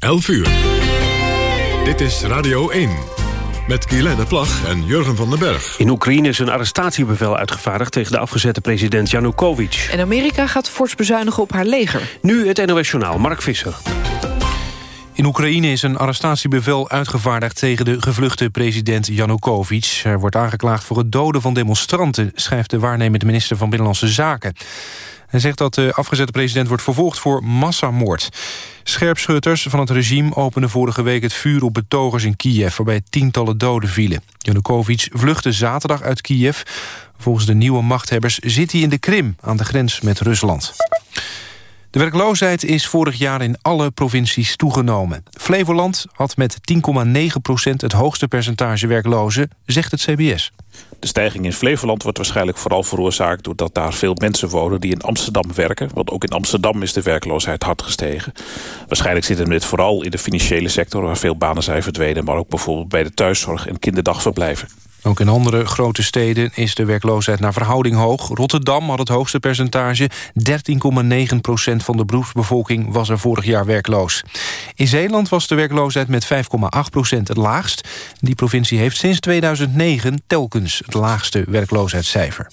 11 uur. Dit is Radio 1. Met Guylaine Plag en Jurgen van den Berg. In Oekraïne is een arrestatiebevel uitgevaardigd... tegen de afgezette president Janukovic. En Amerika gaat fors bezuinigen op haar leger. Nu het NOS Journaal, Mark Visser. In Oekraïne is een arrestatiebevel uitgevaardigd tegen de gevluchte president Janukovic. Hij wordt aangeklaagd voor het doden van demonstranten, schrijft de waarnemende minister van Binnenlandse Zaken. Hij zegt dat de afgezette president wordt vervolgd voor massamoord. Scherpschutters van het regime openden vorige week het vuur op betogers in Kiev... waarbij tientallen doden vielen. Janukovic vluchtte zaterdag uit Kiev. Volgens de nieuwe machthebbers zit hij in de Krim... aan de grens met Rusland. De werkloosheid is vorig jaar in alle provincies toegenomen. Flevoland had met 10,9 procent het hoogste percentage werklozen, zegt het CBS. De stijging in Flevoland wordt waarschijnlijk vooral veroorzaakt... doordat daar veel mensen wonen die in Amsterdam werken. Want ook in Amsterdam is de werkloosheid hard gestegen. Waarschijnlijk zit het dit vooral in de financiële sector... waar veel banen zijn verdwenen... maar ook bijvoorbeeld bij de thuiszorg en kinderdagverblijven. Ook in andere grote steden is de werkloosheid naar verhouding hoog. Rotterdam had het hoogste percentage. 13,9 procent van de beroepsbevolking was er vorig jaar werkloos. In Zeeland was de werkloosheid met 5,8 procent het laagst. Die provincie heeft sinds 2009 telkens het laagste werkloosheidscijfer.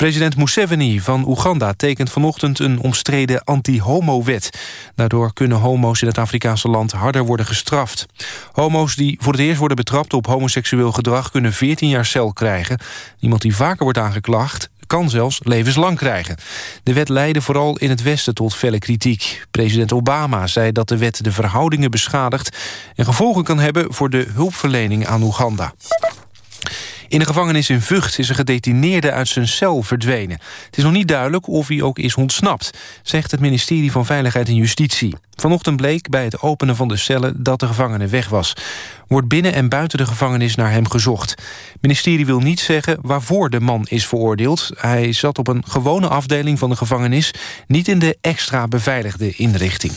President Museveni van Oeganda tekent vanochtend een omstreden anti-homo-wet. Daardoor kunnen homo's in het Afrikaanse land harder worden gestraft. Homo's die voor het eerst worden betrapt op homoseksueel gedrag... kunnen 14 jaar cel krijgen. Iemand die vaker wordt aangeklaagd kan zelfs levenslang krijgen. De wet leidde vooral in het Westen tot felle kritiek. President Obama zei dat de wet de verhoudingen beschadigt... en gevolgen kan hebben voor de hulpverlening aan Oeganda. In de gevangenis in Vught is een gedetineerde uit zijn cel verdwenen. Het is nog niet duidelijk of hij ook is ontsnapt, zegt het ministerie van Veiligheid en Justitie. Vanochtend bleek bij het openen van de cellen dat de gevangene weg was. Wordt binnen en buiten de gevangenis naar hem gezocht. Het ministerie wil niet zeggen waarvoor de man is veroordeeld. Hij zat op een gewone afdeling van de gevangenis... niet in de extra beveiligde inrichting.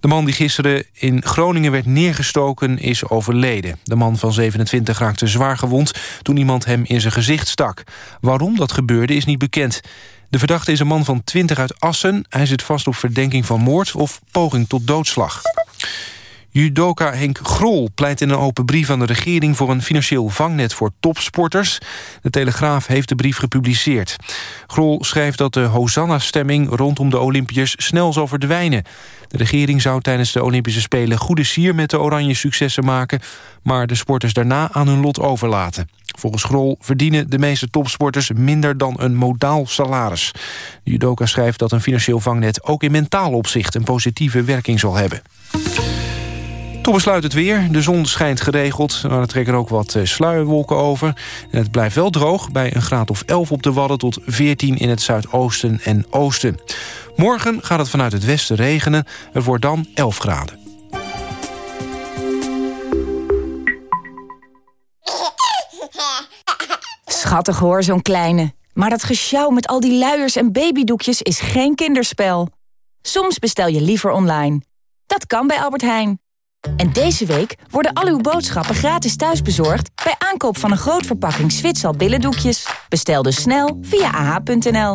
De man die gisteren in Groningen werd neergestoken is overleden. De man van 27 raakte zwaar gewond toen iemand hem in zijn gezicht stak. Waarom dat gebeurde is niet bekend. De verdachte is een man van 20 uit Assen. Hij zit vast op verdenking van moord of poging tot doodslag. Judoka Henk Grol pleit in een open brief aan de regering... voor een financieel vangnet voor topsporters. De Telegraaf heeft de brief gepubliceerd. Grol schrijft dat de Hosanna-stemming rondom de Olympiërs snel zal verdwijnen. De regering zou tijdens de Olympische Spelen goede sier met de oranje successen maken... maar de sporters daarna aan hun lot overlaten. Volgens Grol verdienen de meeste topsporters minder dan een modaal salaris. Judoka schrijft dat een financieel vangnet ook in mentaal opzicht... een positieve werking zal hebben. Tot besluit het weer. De zon schijnt geregeld, maar er trekken ook wat eh, sluierwolken over. het blijft wel droog, bij een graad of 11 op de Wadden... tot 14 in het zuidoosten en oosten. Morgen gaat het vanuit het westen regenen. Het wordt dan 11 graden. Schattig hoor, zo'n kleine. Maar dat gesjouw met al die luiers en babydoekjes is geen kinderspel. Soms bestel je liever online. Dat kan bij Albert Heijn. En deze week worden al uw boodschappen gratis thuisbezorgd... bij aankoop van een groot verpakking Zwitsal billendoekjes. Bestel dus snel via ah.nl.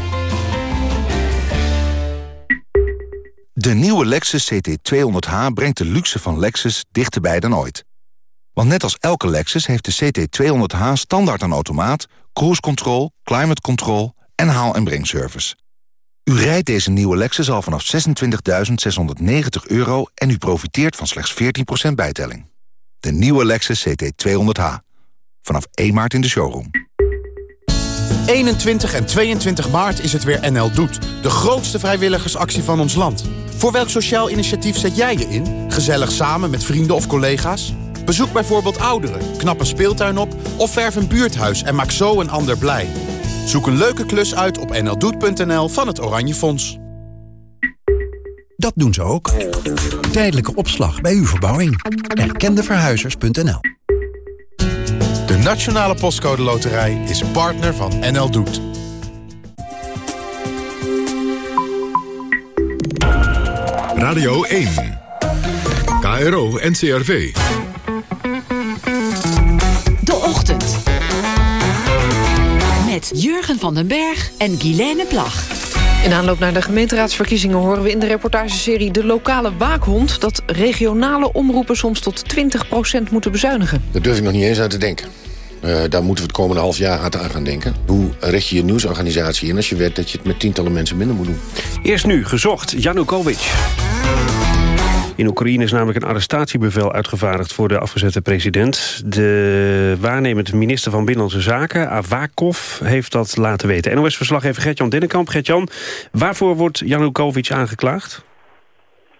De nieuwe Lexus CT200H brengt de luxe van Lexus dichterbij dan ooit. Want net als elke Lexus heeft de CT200H standaard een automaat... cruise control, climate control en haal- en brengservice. U rijdt deze nieuwe Lexus al vanaf 26.690 euro... en u profiteert van slechts 14% bijtelling. De nieuwe Lexus CT200H. Vanaf 1 maart in de showroom. 21 en 22 maart is het weer NL Doet. De grootste vrijwilligersactie van ons land. Voor welk sociaal initiatief zet jij je in? Gezellig samen met vrienden of collega's? Bezoek bijvoorbeeld ouderen, knap een speeltuin op... of verf een buurthuis en maak zo een ander blij. Zoek een leuke klus uit op nldoet.nl van het Oranje Fonds. Dat doen ze ook. Tijdelijke opslag bij uw verbouwing. Erkendeverhuizers.nl De Nationale Postcode Loterij is partner van NL Doet. Radio 1. KRO NCRV. De Ochtend. Met Jurgen van den Berg en Guilaine Plag. In aanloop naar de gemeenteraadsverkiezingen horen we in de reportageserie De Lokale Waakhond... dat regionale omroepen soms tot 20% moeten bezuinigen. Daar durf ik nog niet eens aan te denken. Uh, daar moeten we het komende half jaar hard aan gaan denken. Hoe richt je je nieuwsorganisatie in als je weet dat je het met tientallen mensen minder moet doen? Eerst nu, gezocht, Janukovic. In Oekraïne is namelijk een arrestatiebevel uitgevaardigd voor de afgezette president. De waarnemend minister van Binnenlandse Zaken, Avakov, heeft dat laten weten. NOS-verslaggever Gertjan Dennekamp. Gertjan, waarvoor wordt Janukovic aangeklaagd?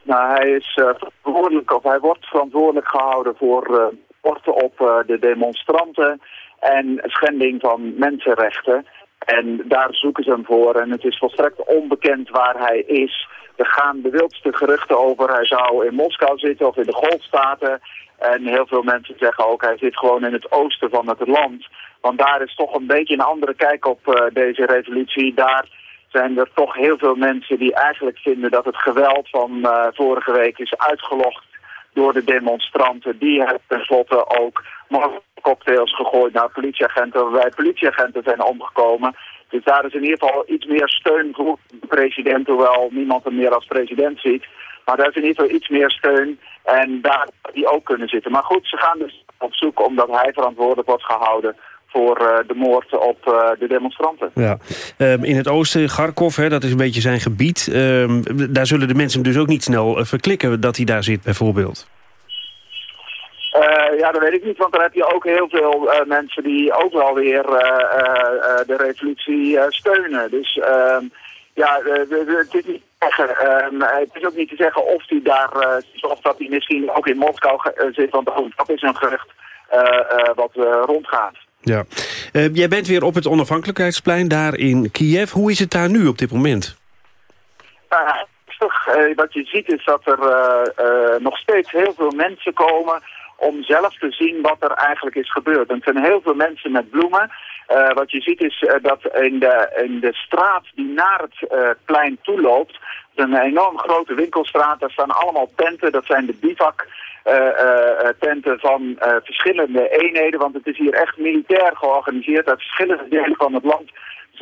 Nou, hij, is, uh, verantwoordelijk, of hij wordt verantwoordelijk gehouden voor uh, porten op uh, de demonstranten en schending van mensenrechten. En daar zoeken ze hem voor. En het is volstrekt onbekend waar hij is. Er gaan de wildste geruchten over. Hij zou in Moskou zitten of in de Golfstaten. En heel veel mensen zeggen ook, hij zit gewoon in het oosten van het land. Want daar is toch een beetje een andere kijk op uh, deze revolutie. Daar zijn er toch heel veel mensen die eigenlijk vinden dat het geweld van uh, vorige week is uitgelogd door de demonstranten. Die hebben tenslotte ook cocktails gegooid naar politieagenten, waarbij politieagenten zijn omgekomen. Dus daar is in ieder geval iets meer steun voor de president, hoewel niemand hem meer als president ziet. Maar daar is in ieder geval iets meer steun en daar die ook kunnen zitten. Maar goed, ze gaan dus op zoek omdat hij verantwoordelijk wordt gehouden voor uh, de moord op uh, de demonstranten. Ja. Um, in het oosten, Kharkov, hè, dat is een beetje zijn gebied. Um, daar zullen de mensen hem dus ook niet snel uh, verklikken dat hij daar zit bijvoorbeeld. Uh, ja, dat weet ik niet, want dan heb je ook heel veel uh, mensen die ook wel weer uh, de revolutie steunen. Dus ehm, ja, het is niet. Ehm, het is ook niet te zeggen of hij daar, of dat hij misschien ook in Moskou zit, want dat is een gerucht wat rondgaat. Ja. jij bent weer op het onafhankelijkheidsplein daar in Kiev. Hoe is het daar nu op dit moment? wat je ziet is dat er nog steeds heel veel mensen komen om zelf te zien wat er eigenlijk is gebeurd. En het zijn heel veel mensen met bloemen. Uh, wat je ziet is uh, dat in de, in de straat die naar het uh, plein toeloopt, een enorm grote winkelstraat, daar staan allemaal tenten, dat zijn de bivak. tenten van verschillende eenheden, want het is hier echt militair georganiseerd uit verschillende delen van het land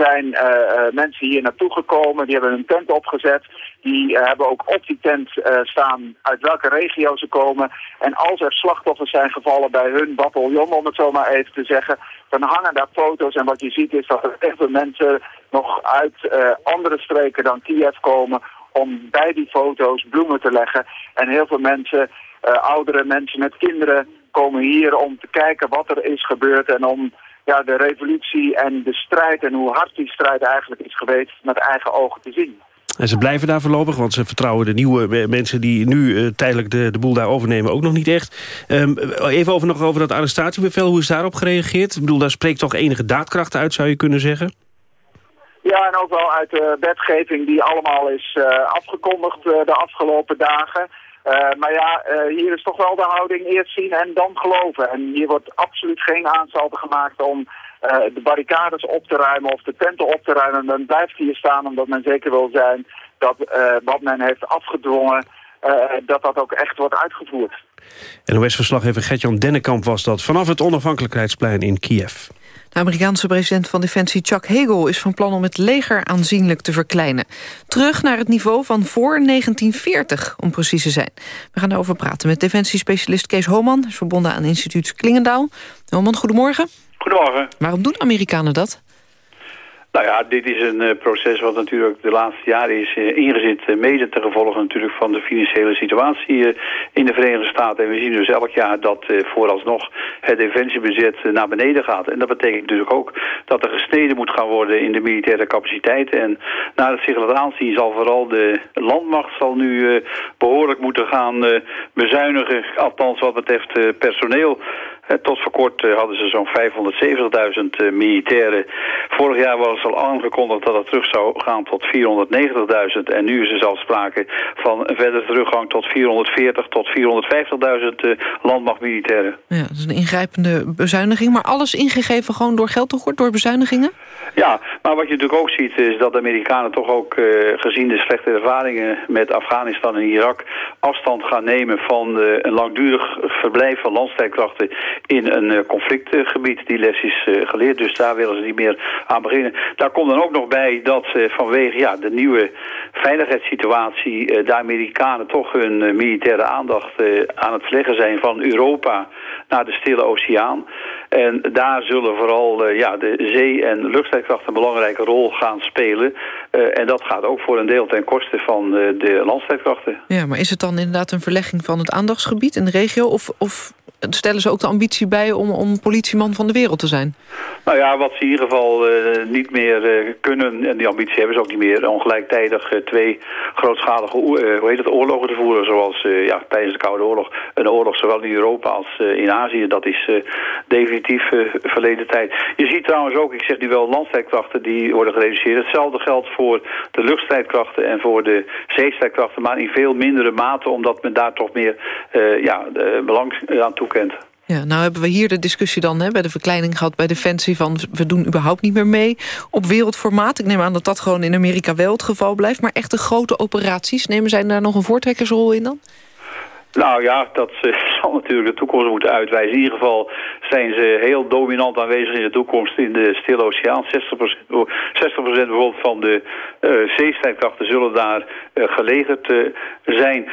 zijn uh, uh, mensen hier naartoe gekomen. Die hebben een tent opgezet. Die uh, hebben ook op die tent staan uit welke regio ze komen. En als er slachtoffers zijn gevallen bij hun bataljon, om het zo maar even te zeggen, dan hangen daar foto's. En wat je ziet is dat er echt mensen nog uit andere streken dan Kiev komen om bij die foto's bloemen te leggen. En heel veel mensen, oudere mensen met kinderen, komen hier om te kijken wat er is gebeurd en om ja, de revolutie en de strijd en hoe hard die strijd eigenlijk is geweest met eigen ogen te zien. En ze blijven daar voorlopig, want ze vertrouwen de nieuwe mensen... die nu uh, tijdelijk de, de boel daar overnemen ook nog niet echt. Um, even over, nog over dat arrestatiebevel, hoe is daarop gereageerd? Ik bedoel, daar spreekt toch enige daadkracht uit, zou je kunnen zeggen? Ja, en ook wel uit de wetgeving die allemaal is uh, afgekondigd uh, de afgelopen dagen... Uh, maar ja, uh, hier is toch wel de houding eerst zien en dan geloven. En hier wordt absoluut geen aanstalten gemaakt om uh, de barricades op te ruimen of de tenten op te ruimen. Men blijft hier staan omdat men zeker wil zijn dat wat men heeft afgedwongen, dat dat ook echt wordt uitgevoerd. NOS-verslaggever Gertjan Dennekamp was dat vanaf het onafhankelijkheidsplein in Kiev. De Amerikaanse president van Defensie Chuck Hagel is van plan om het leger aanzienlijk te verkleinen. Terug naar het niveau van voor 1940, om precies te zijn. We gaan daarover praten met defensiespecialist Kees Homan, is verbonden aan instituut Klingendaal. Homan, goedemorgen. Goedemorgen. Waarom doen Amerikanen dat? Nou ja, dit is een uh, proces wat natuurlijk de laatste jaren is uh, ingezet. Uh, mede ten gevolge natuurlijk van de financiële situatie in de Verenigde Staten. En we zien dus elk jaar dat vooralsnog het defensiebudget naar beneden gaat. En dat betekent natuurlijk ook dat er gesneden moet gaan worden in de militaire capaciteiten. En naar het zich laat aanzien zal vooral de landmacht zal nu behoorlijk moeten gaan bezuinigen. Althans wat betreft personeel. Tot voor kort hadden ze zo'n 570.000 militairen. Vorig jaar was al aangekondigd dat het terug zou gaan tot 490.000. En nu is er zelfs sprake van een verdere teruggang tot 440 tot 450.000 landmachtmilitairen. Ja, dat is een ingrijpende bezuiniging. Maar alles ingegeven gewoon door geldtekort, door bezuinigingen? Ja, maar wat je natuurlijk ook ziet is dat de Amerikanen toch ook gezien de slechte ervaringen met Afghanistan en Irak afstand gaan nemen van een langdurig verblijf van landstrijdkrachten in een conflictgebied. Die les is geleerd, dus daar willen ze niet meer aan beginnen. Daar komt dan ook nog bij dat vanwege ja, de nieuwe veiligheidssituatie de Amerikanen toch hun militaire aandacht aan het verleggen zijn van Europa naar de Stille Oceaan. En daar zullen vooral ja, de zee- en luchtstrijdkrachten een belangrijke rol gaan spelen. en dat gaat ook voor een deel ten koste van de landstrijdkrachten. Ja, maar is het dan inderdaad een verlegging van het aandachtsgebied in de regio? Of, of stellen ze ook de ambitie bij om, om politieman van de wereld te zijn? Nou ja, wat ze in ieder geval uh, niet meer uh, kunnen, en die ambitie hebben ze ook niet meer, ongelijktijdig uh, twee grootschalige hoe heet het, oorlogen te voeren, zoals ja, tijdens de Koude Oorlog. Een oorlog zowel in Europa als in Azië, dat is definitief verleden tijd. Je ziet trouwens ook, ik zeg nu wel, landstrijdkrachten die worden gereduceerd. Hetzelfde geldt voor de luchtstrijdkrachten en voor de zeestrijdkrachten, maar in veel mindere mate, omdat men daar toch meer ja, belang aan toe ja, nou hebben we hier de discussie dan hè, bij de verkleining gehad bij Defensie... van we doen überhaupt niet meer mee op wereldformaat. Ik neem aan dat dat gewoon in Amerika wel het geval blijft. Maar echte grote operaties, nemen zij daar nog een voortrekkersrol in dan? Nou ja, dat zal natuurlijk de toekomst moeten uitwijzen. In ieder geval zijn ze heel dominant aanwezig in de toekomst in de Stille Oceaan. 60%, 60 bijvoorbeeld van de uh, zeestrijdkrachten zullen daar uh, gelegerd zijn.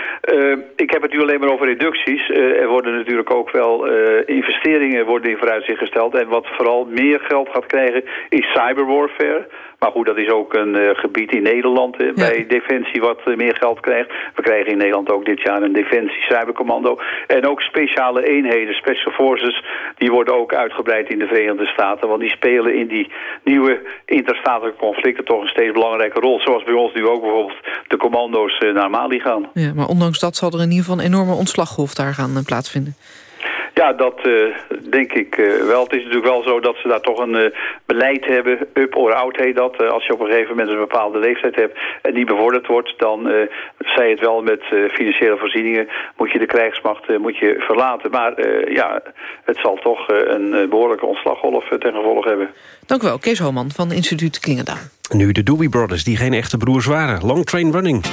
ik heb het nu alleen maar over reducties. er worden natuurlijk ook wel investeringen worden in vooruitzicht gesteld. En wat vooral meer geld gaat krijgen is cyberwarfare. Maar goed, dat is ook een uh, gebied in Nederland ja. bij Defensie wat uh, meer geld krijgt. We krijgen in Nederland ook dit jaar een Defensie Cybercommando. En ook speciale eenheden, Special Forces, die worden ook uitgebreid in de Verenigde Staten. Want die spelen in die nieuwe interstatelijke conflicten toch een steeds belangrijke rol. Zoals bij ons nu ook bijvoorbeeld de commando's naar Mali gaan. Ja, maar ondanks dat zal er in ieder geval een enorme ontslaggolf daar gaan plaatsvinden. Ja, dat uh, denk ik uh, wel. Het is natuurlijk wel zo dat ze daar toch een uh, beleid hebben, up or out heet dat. als je op een gegeven moment een bepaalde leeftijd hebt en die bevorderd wordt, dan zij het wel met financiële voorzieningen, moet je de krijgsmacht moet je verlaten. Maar ja, het zal toch een behoorlijke ontslaggolf ten gevolge hebben. Dank u wel, Kees Homan van instituut Klingendaal. Nu de Doobie Brothers, die geen echte broers waren. Long Train Running.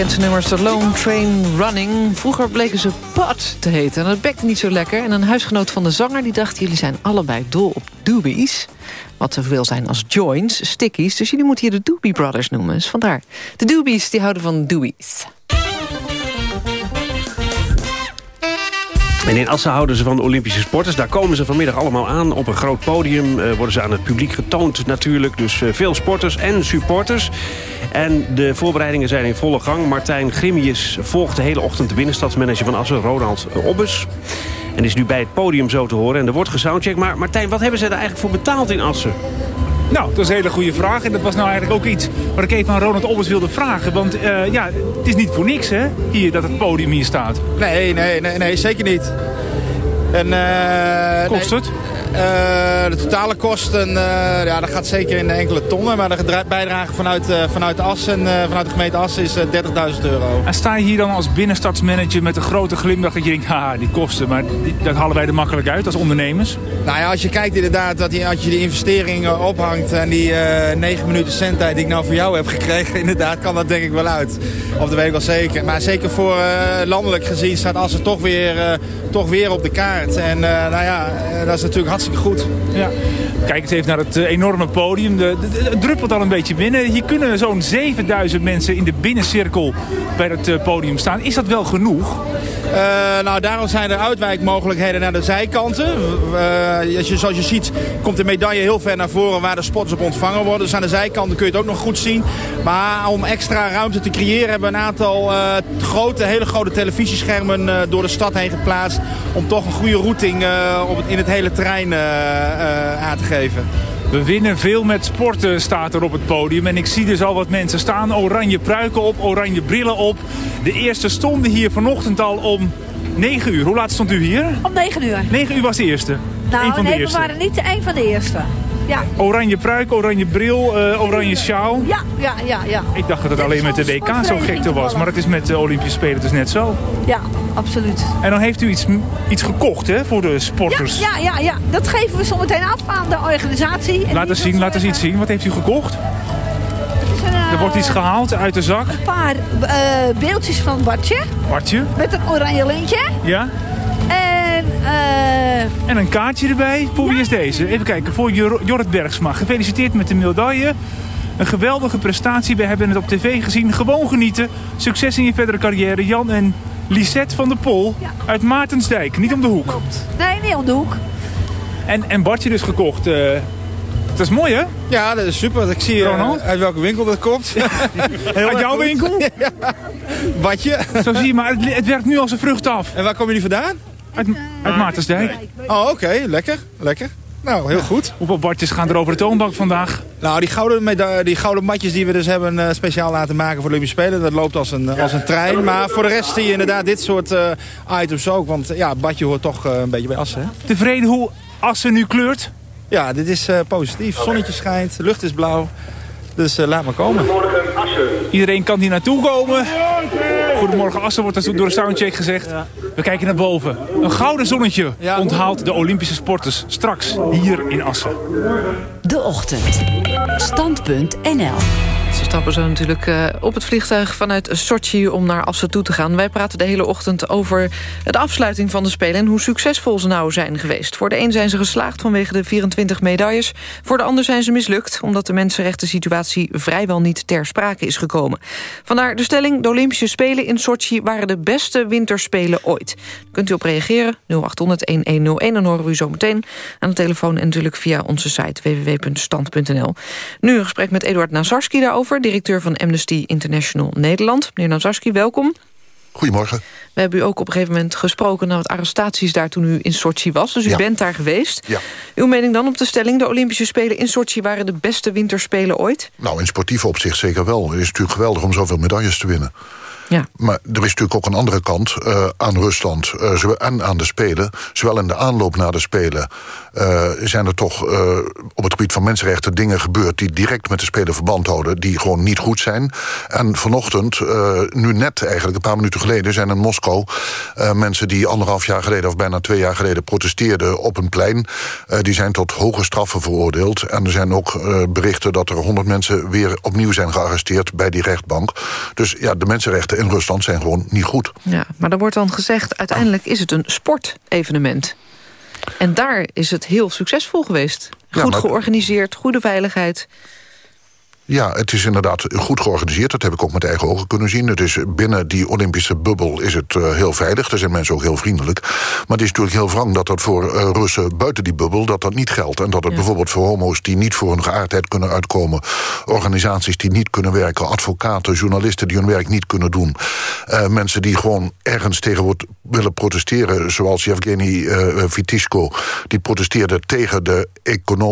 Bekendste nummers The Lone Train Running. Vroeger bleken ze Pot te heten. En dat bekte niet zo lekker. En een huisgenoot van de zanger die dacht... jullie zijn allebei dol op doobies. Wat zoveel zijn als joints, stickies. Dus jullie moeten hier de Doobie Brothers noemen. Dus vandaar. De doobies die houden van doobies. En in Assen houden ze van de Olympische sporters. Daar komen ze vanmiddag allemaal aan. Op een groot podium eh, worden ze aan het publiek getoond natuurlijk. Dus eh, veel sporters en supporters. En de voorbereidingen zijn in volle gang. Martijn Grimmius volgt de hele ochtend de binnenstadsmanager van Assen, Ronald Obbes. En is nu bij het podium zo te horen. En er wordt gesoundcheckt. Maar Martijn, wat hebben ze er eigenlijk voor betaald in Assen? Nou, dat is een hele goede vraag. En dat was nou eigenlijk ook iets wat ik even aan Ronald Obbers wilde vragen. Want eh, ja, het is niet voor niks hè, hier, dat het podium hier staat. Nee, nee, nee, nee zeker niet. En, uh, Kost het? Uh, de totale kosten, uh, ja, dat gaat zeker in enkele tonnen. Maar de bijdrage vanuit, uh, vanuit Assen, vanuit de gemeente Assen is 30.000 euro. En sta je hier dan als binnenstadsmanager met een grote glimlach dat je denkt, haha, die kosten, maar die, dat halen wij er makkelijk uit als ondernemers? Nou ja, als je kijkt inderdaad dat je, als je de investering ophangt en die 9 minuten centtijd die ik nou voor jou heb gekregen, inderdaad kan dat denk ik wel uit. Of dat weet ik wel zeker. Maar zeker voor landelijk gezien staat Assen toch weer, toch weer op de kaart. En nou ja, dat is natuurlijk hartstikke goed. Ja. Kijk eens even naar het enorme podium. De, de, het druppelt al een beetje binnen. Hier kunnen zo'n 7000 mensen in de binnencirkel bij het podium staan. Is dat wel genoeg? Uh, nou, daarom zijn er uitwijkmogelijkheden naar de zijkanten. Uh, als je, zoals je ziet komt de medaille heel ver naar voren waar de sporters op ontvangen worden. Dus aan de zijkanten kun je het ook nog goed zien. Maar om extra ruimte te creëren hebben we een aantal uh, grote, hele grote televisieschermen door de stad heen geplaatst. Om toch een goede routing op in het hele terrein aan te geven. We winnen veel met sporten, staat er op het podium. En ik zie dus al wat mensen staan. Oranje pruiken op, oranje brillen op. De eerste stonden hier vanochtend al om 9 uur. Hoe laat stond u hier? Om 9 uur. 9 uur was de eerste? Nou, van nee, we waren niet de een van de eerste. Ja. Oranje pruik, oranje bril, uh, oranje sjaal. Ja, ja, ja, ja. Ik dacht dat het alleen met de WK zo gekte was. Maar het is met de Olympische Spelen dus net zo. Ja, absoluut. En dan heeft u iets, iets gekocht hè, voor de sporters. Ja, ja, ja, ja. dat geven we zometeen af aan de organisatie. En laat eens zien, laat eens iets zien. Wat heeft u gekocht? Er wordt iets gehaald uit de zak. Een paar uh, beeldjes van Bartje. Bartje. Met een oranje lintje. Ja. En, uh... en een kaartje erbij. Voor wie is deze? Even kijken, voor Jorrit Bergsma. Gefeliciteerd met de medaille. Een geweldige prestatie. We hebben het op tv gezien. Gewoon genieten. Succes in je verdere carrière. Jan en Lisette van der Pol ja. uit Maartensdijk. Niet om de hoek. Klopt. Nee, niet om de hoek. En, en Bartje dus gekocht. Uh, dat is mooi, hè? Ja, dat is super. Ik zie uh, uit welke winkel dat komt. uit jouw winkel? ja. Badje. Zo zie je, maar het, het, werkt nu als een vrucht af. En waar komen jullie vandaan? Uit, uit Maartensdijk. Oh, oké. Okay. Lekker. Lekker. Nou, heel goed. Hoeveel bartjes gaan er over de toonbank vandaag? Nou, die gouden, die gouden matjes die we dus hebben uh, speciaal laten maken voor de Olympische Spelen. Dat loopt als een, ja. als een trein. Maar voor de rest zie je inderdaad dit soort uh, items ook. Want ja, badje hoort toch uh, een beetje bij Assen. Hè? Tevreden hoe Assen nu kleurt? Ja, dit is positief. Zonnetje schijnt, de lucht is blauw. Dus laat maar komen. Goedemorgen Assen. Iedereen kan hier naartoe komen. Goedemorgen Assen wordt er door de soundcheck gezegd. Ja. We kijken naar boven. Een gouden zonnetje ja. onthaalt de Olympische sporters straks hier in Assen. De Ochtend. Stand.nl stappen zo natuurlijk uh, op het vliegtuig vanuit Sochi om naar Assen toe te gaan. Wij praten de hele ochtend over de afsluiting van de Spelen... en hoe succesvol ze nou zijn geweest. Voor de een zijn ze geslaagd vanwege de 24 medailles. Voor de ander zijn ze mislukt... omdat de mensenrechten situatie vrijwel niet ter sprake is gekomen. Vandaar de stelling, de Olympische Spelen in Sochi... waren de beste winterspelen ooit. Daar kunt u op reageren, 0800-1101. Dan horen we u zo meteen aan de telefoon... en natuurlijk via onze site www.stand.nl. Nu een gesprek met Eduard Nazarski daarover... directeur van Amnesty International Nederland. Meneer Nazarski, welkom. Goedemorgen. We hebben u ook op een gegeven moment gesproken... naar het arrestaties daar toen u in Sochi was. Dus u ja. bent daar geweest. Ja. Uw mening dan op de stelling... de Olympische Spelen in Sochi waren de beste winterspelen ooit? Nou, in sportief opzicht zeker wel. Het is natuurlijk geweldig om zoveel medailles te winnen. Ja. Maar er is natuurlijk ook een andere kant uh, aan Rusland uh, en aan de Spelen. Zowel in de aanloop naar de Spelen uh, zijn er toch op het gebied van mensenrechten dingen gebeurd... die direct met de Spelen verband houden, die gewoon niet goed zijn. En vanochtend, nu net eigenlijk, een paar minuten geleden... zijn in Moskou mensen die anderhalf jaar geleden of bijna twee jaar geleden... protesteerden op een plein. die zijn tot hoge straffen veroordeeld. En er zijn ook berichten dat er honderd mensen weer opnieuw zijn gearresteerd... bij die rechtbank. Dus ja, de mensenrechten in Rusland zijn gewoon niet goed. Ja, maar er wordt dan gezegd, uiteindelijk is het een sportevenement. En daar is het heel succesvol geweest. Goed ja, maar... georganiseerd, goede veiligheid. Ja, het is inderdaad goed georganiseerd. Dat heb ik ook met eigen ogen kunnen zien. Het is binnen die Olympische bubbel is het uh, heel veilig. Daar zijn mensen ook heel vriendelijk. Maar het is natuurlijk heel wrang dat dat voor uh, Russen buiten die bubbel... dat dat niet geldt. En dat het ja. bijvoorbeeld voor homo's die niet voor hun geaardheid kunnen uitkomen... organisaties die niet kunnen werken... advocaten, journalisten die hun werk niet kunnen doen... Uh, mensen die gewoon ergens tegen willen protesteren... zoals Yevgeny Vitishko... die protesteerde tegen de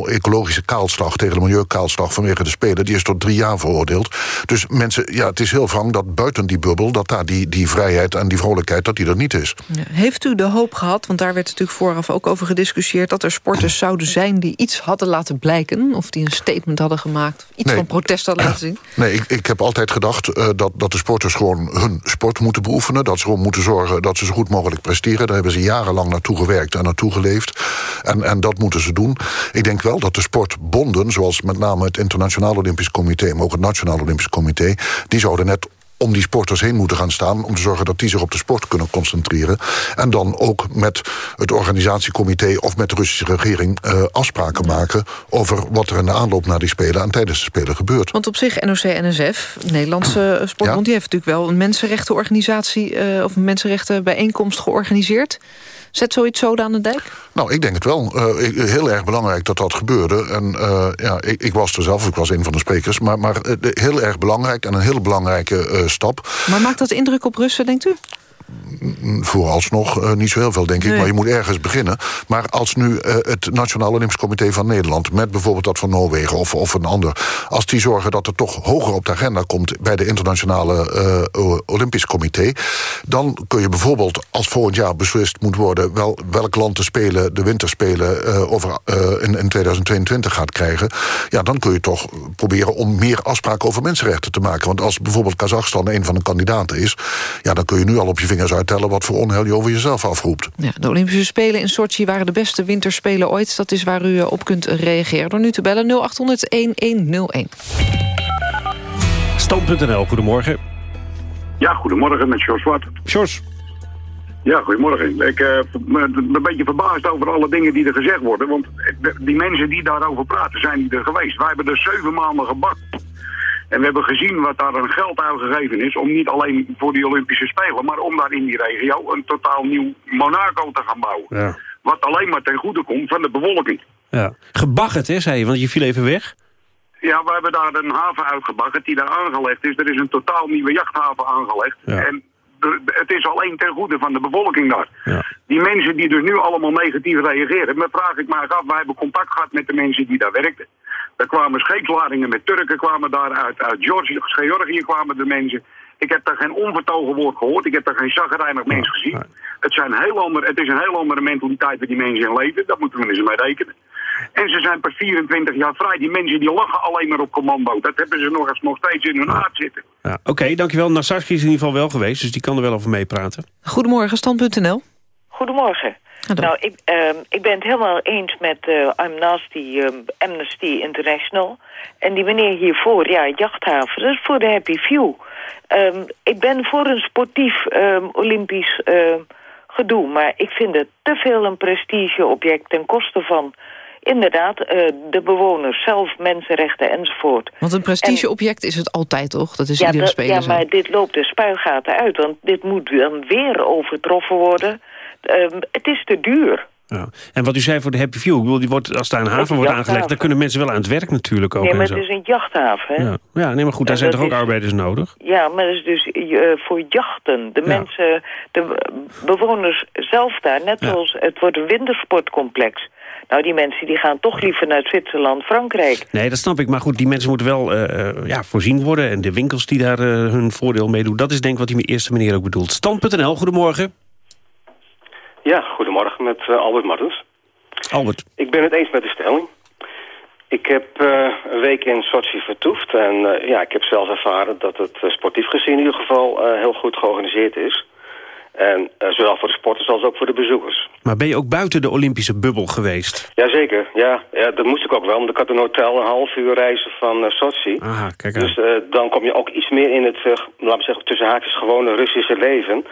ecologische kaalslag... tegen de milieukaalslag vanwege de Spelen... die is tot drie jaar veroordeeld. Dus mensen, ja, het is heel wrang dat buiten die bubbel... dat daar die, die vrijheid en die vrolijkheid, dat die er niet is. Heeft u de hoop gehad, want daar werd natuurlijk vooraf ook over gediscussieerd... dat er sporters zouden zijn die iets hadden laten blijken... of die een statement hadden gemaakt, iets nee. van protest hadden laten zien? Nee, ik, ik heb altijd gedacht uh, dat, dat de sporters gewoon hun sport moeten beoefenen... dat ze gewoon moeten zorgen dat ze zo goed mogelijk presteren. Daar hebben ze jarenlang naartoe gewerkt en naartoe geleefd. En, en dat moeten ze doen. Ik denk wel dat de sportbonden, zoals met name het Internationaal Olympisch Comité... maar ook het Nationaal Olympisch Comité... die zouden net om die sporters heen moeten gaan staan... om te zorgen dat die zich op de sport kunnen concentreren. En dan ook met het organisatiecomité of met de Russische regering... Uh, afspraken maken over wat er in de aanloop naar die Spelen... en tijdens de Spelen gebeurt. Want op zich NOC-NSF, Nederlandse Sportbond... Ja? die heeft natuurlijk wel een mensenrechtenorganisatie... Uh, of een mensenrechtenbijeenkomst georganiseerd... Zet zoiets zoden aan de dijk? Nou, ik denk het wel. Uh, heel erg belangrijk dat dat gebeurde. En uh, ja, ik, ik, was er zelf, ik was een van de sprekers. Maar, maar heel erg belangrijk en een heel belangrijke stap. Maar maakt dat indruk op Russen, denkt u? Vooralsnog uh, niet zo heel veel, denk ik. Nee. Maar je moet ergens beginnen. Maar als nu uh, het Nationaal Olympisch Comité van Nederland... met bijvoorbeeld dat van Noorwegen of, of een ander... als die zorgen dat het toch hoger op de agenda komt... bij de Internationale uh, Olympisch Comité... dan kun je bijvoorbeeld, als volgend jaar beslist moet worden... Wel, welk land te spelen, de winterspelen over, in, in 2022 gaat krijgen... ja, dan kun je toch proberen om meer afspraken over mensenrechten te maken. Want als bijvoorbeeld Kazachstan een van de kandidaten is... ja, dan kun je nu al op je vingers uittellen wat voor onheil je over jezelf afroept. Ja, de Olympische Spelen in Sochi waren de beste winterspelen ooit. Dat is waar u op kunt reageren door nu te bellen 0800-1101. Stand.nl, goedemorgen. Ja, goedemorgen met George Zwart. George. Ja, goedemorgen. Ik uh, ben een beetje verbaasd over alle dingen die er gezegd worden. Want die mensen die daarover praten, zijn die er geweest. Wij hebben er zeven maanden gebakken. En we hebben gezien wat daar een geld uitgegeven is om niet alleen voor die Olympische Spelen, maar om daar in die regio een totaal nieuw Monaco te gaan bouwen. Ja. Wat alleen maar ten goede komt van de bevolking. Ja. Gebaggerd, hè, zei je, want je viel even weg. Ja, we hebben daar een haven uitgebaggerd die daar aangelegd is. Er is een totaal nieuwe jachthaven aangelegd. Ja. En het is alleen ten goede van de bevolking daar. Ja. Die mensen die dus nu allemaal negatief reageren, maar vraag ik me af, wij hebben contact gehad met de mensen die daar werkten. Er kwamen scheepsladingen met Turken kwamen daar uit, uit Georgië, Georgië kwamen de mensen. Ik heb daar geen onvertogen woord gehoord. Ik heb daar geen zagrijnig mens gezien. Het, zijn heel ander, het is een heel andere mentaliteit waar die mensen in leven. Dat moeten we eens mee rekenen. En ze zijn per 24 jaar vrij. Die mensen die lachen alleen maar op commando. Dat hebben ze nog, eens, nog steeds in hun aard zitten. Ja, Oké, okay, dankjewel. Nassarski is in ieder geval wel geweest, dus die kan er wel over meepraten. Goedemorgen, stand.nl. Goedemorgen. Nou, ik, uh, ik ben het helemaal eens met uh, Amnesty, uh, Amnesty International. En die meneer hiervoor, ja, jachthaven, dat is voor de Happy Few. Um, ik ben voor een sportief um, Olympisch gedoe, maar ik vind het te veel een prestigeobject ten koste van inderdaad, uh, de bewoners zelf, mensenrechten enzovoort. Want een prestigeobject is het altijd, toch? Dat is ja, iedere speler Ja, maar dit loopt de spuigaten uit, want dit moet dan weer overtroffen worden. Uh, het is te duur. Ja. En wat u zei voor de Happy View, die wordt, als daar een haven wordt aangelegd... dan kunnen mensen wel aan het werk natuurlijk ook. Nee, maar het is een jachthaven. Hè? Ja. ja, nee, maar goed, daar zijn toch ook arbeiders nodig? Ja, maar dat is dus uh, voor jachten. De ja. mensen, de bewoners zelf daar, net zoals het wordt een wintersportcomplex. Nou, die mensen die gaan toch liever naar Zwitserland, Frankrijk. Nee, dat snap ik. Maar goed, die mensen moeten wel uh, ja, voorzien worden. En de winkels die daar uh, hun voordeel mee doen. Dat is denk ik wat die eerste meneer ook bedoelt. Stand.nl, goedemorgen. Ja, goedemorgen met uh, Albert Martens. Albert. Ik ben het eens met de stelling. Ik heb uh, een week in Sochi vertoefd en uh, ja, ik heb zelf ervaren dat het sportief gezien in ieder geval heel goed georganiseerd is. En zowel voor de sporters als ook voor de bezoekers. Maar ben je ook buiten de Olympische bubbel geweest? Jazeker, ja. ja. Dat moest ik ook wel, want ik had een hotel een half uur reizen van Sochi. Aha, kijk aan. Dus dan kom je ook iets meer in het, laten we zeggen, tussen haakjes gewone Russische leven.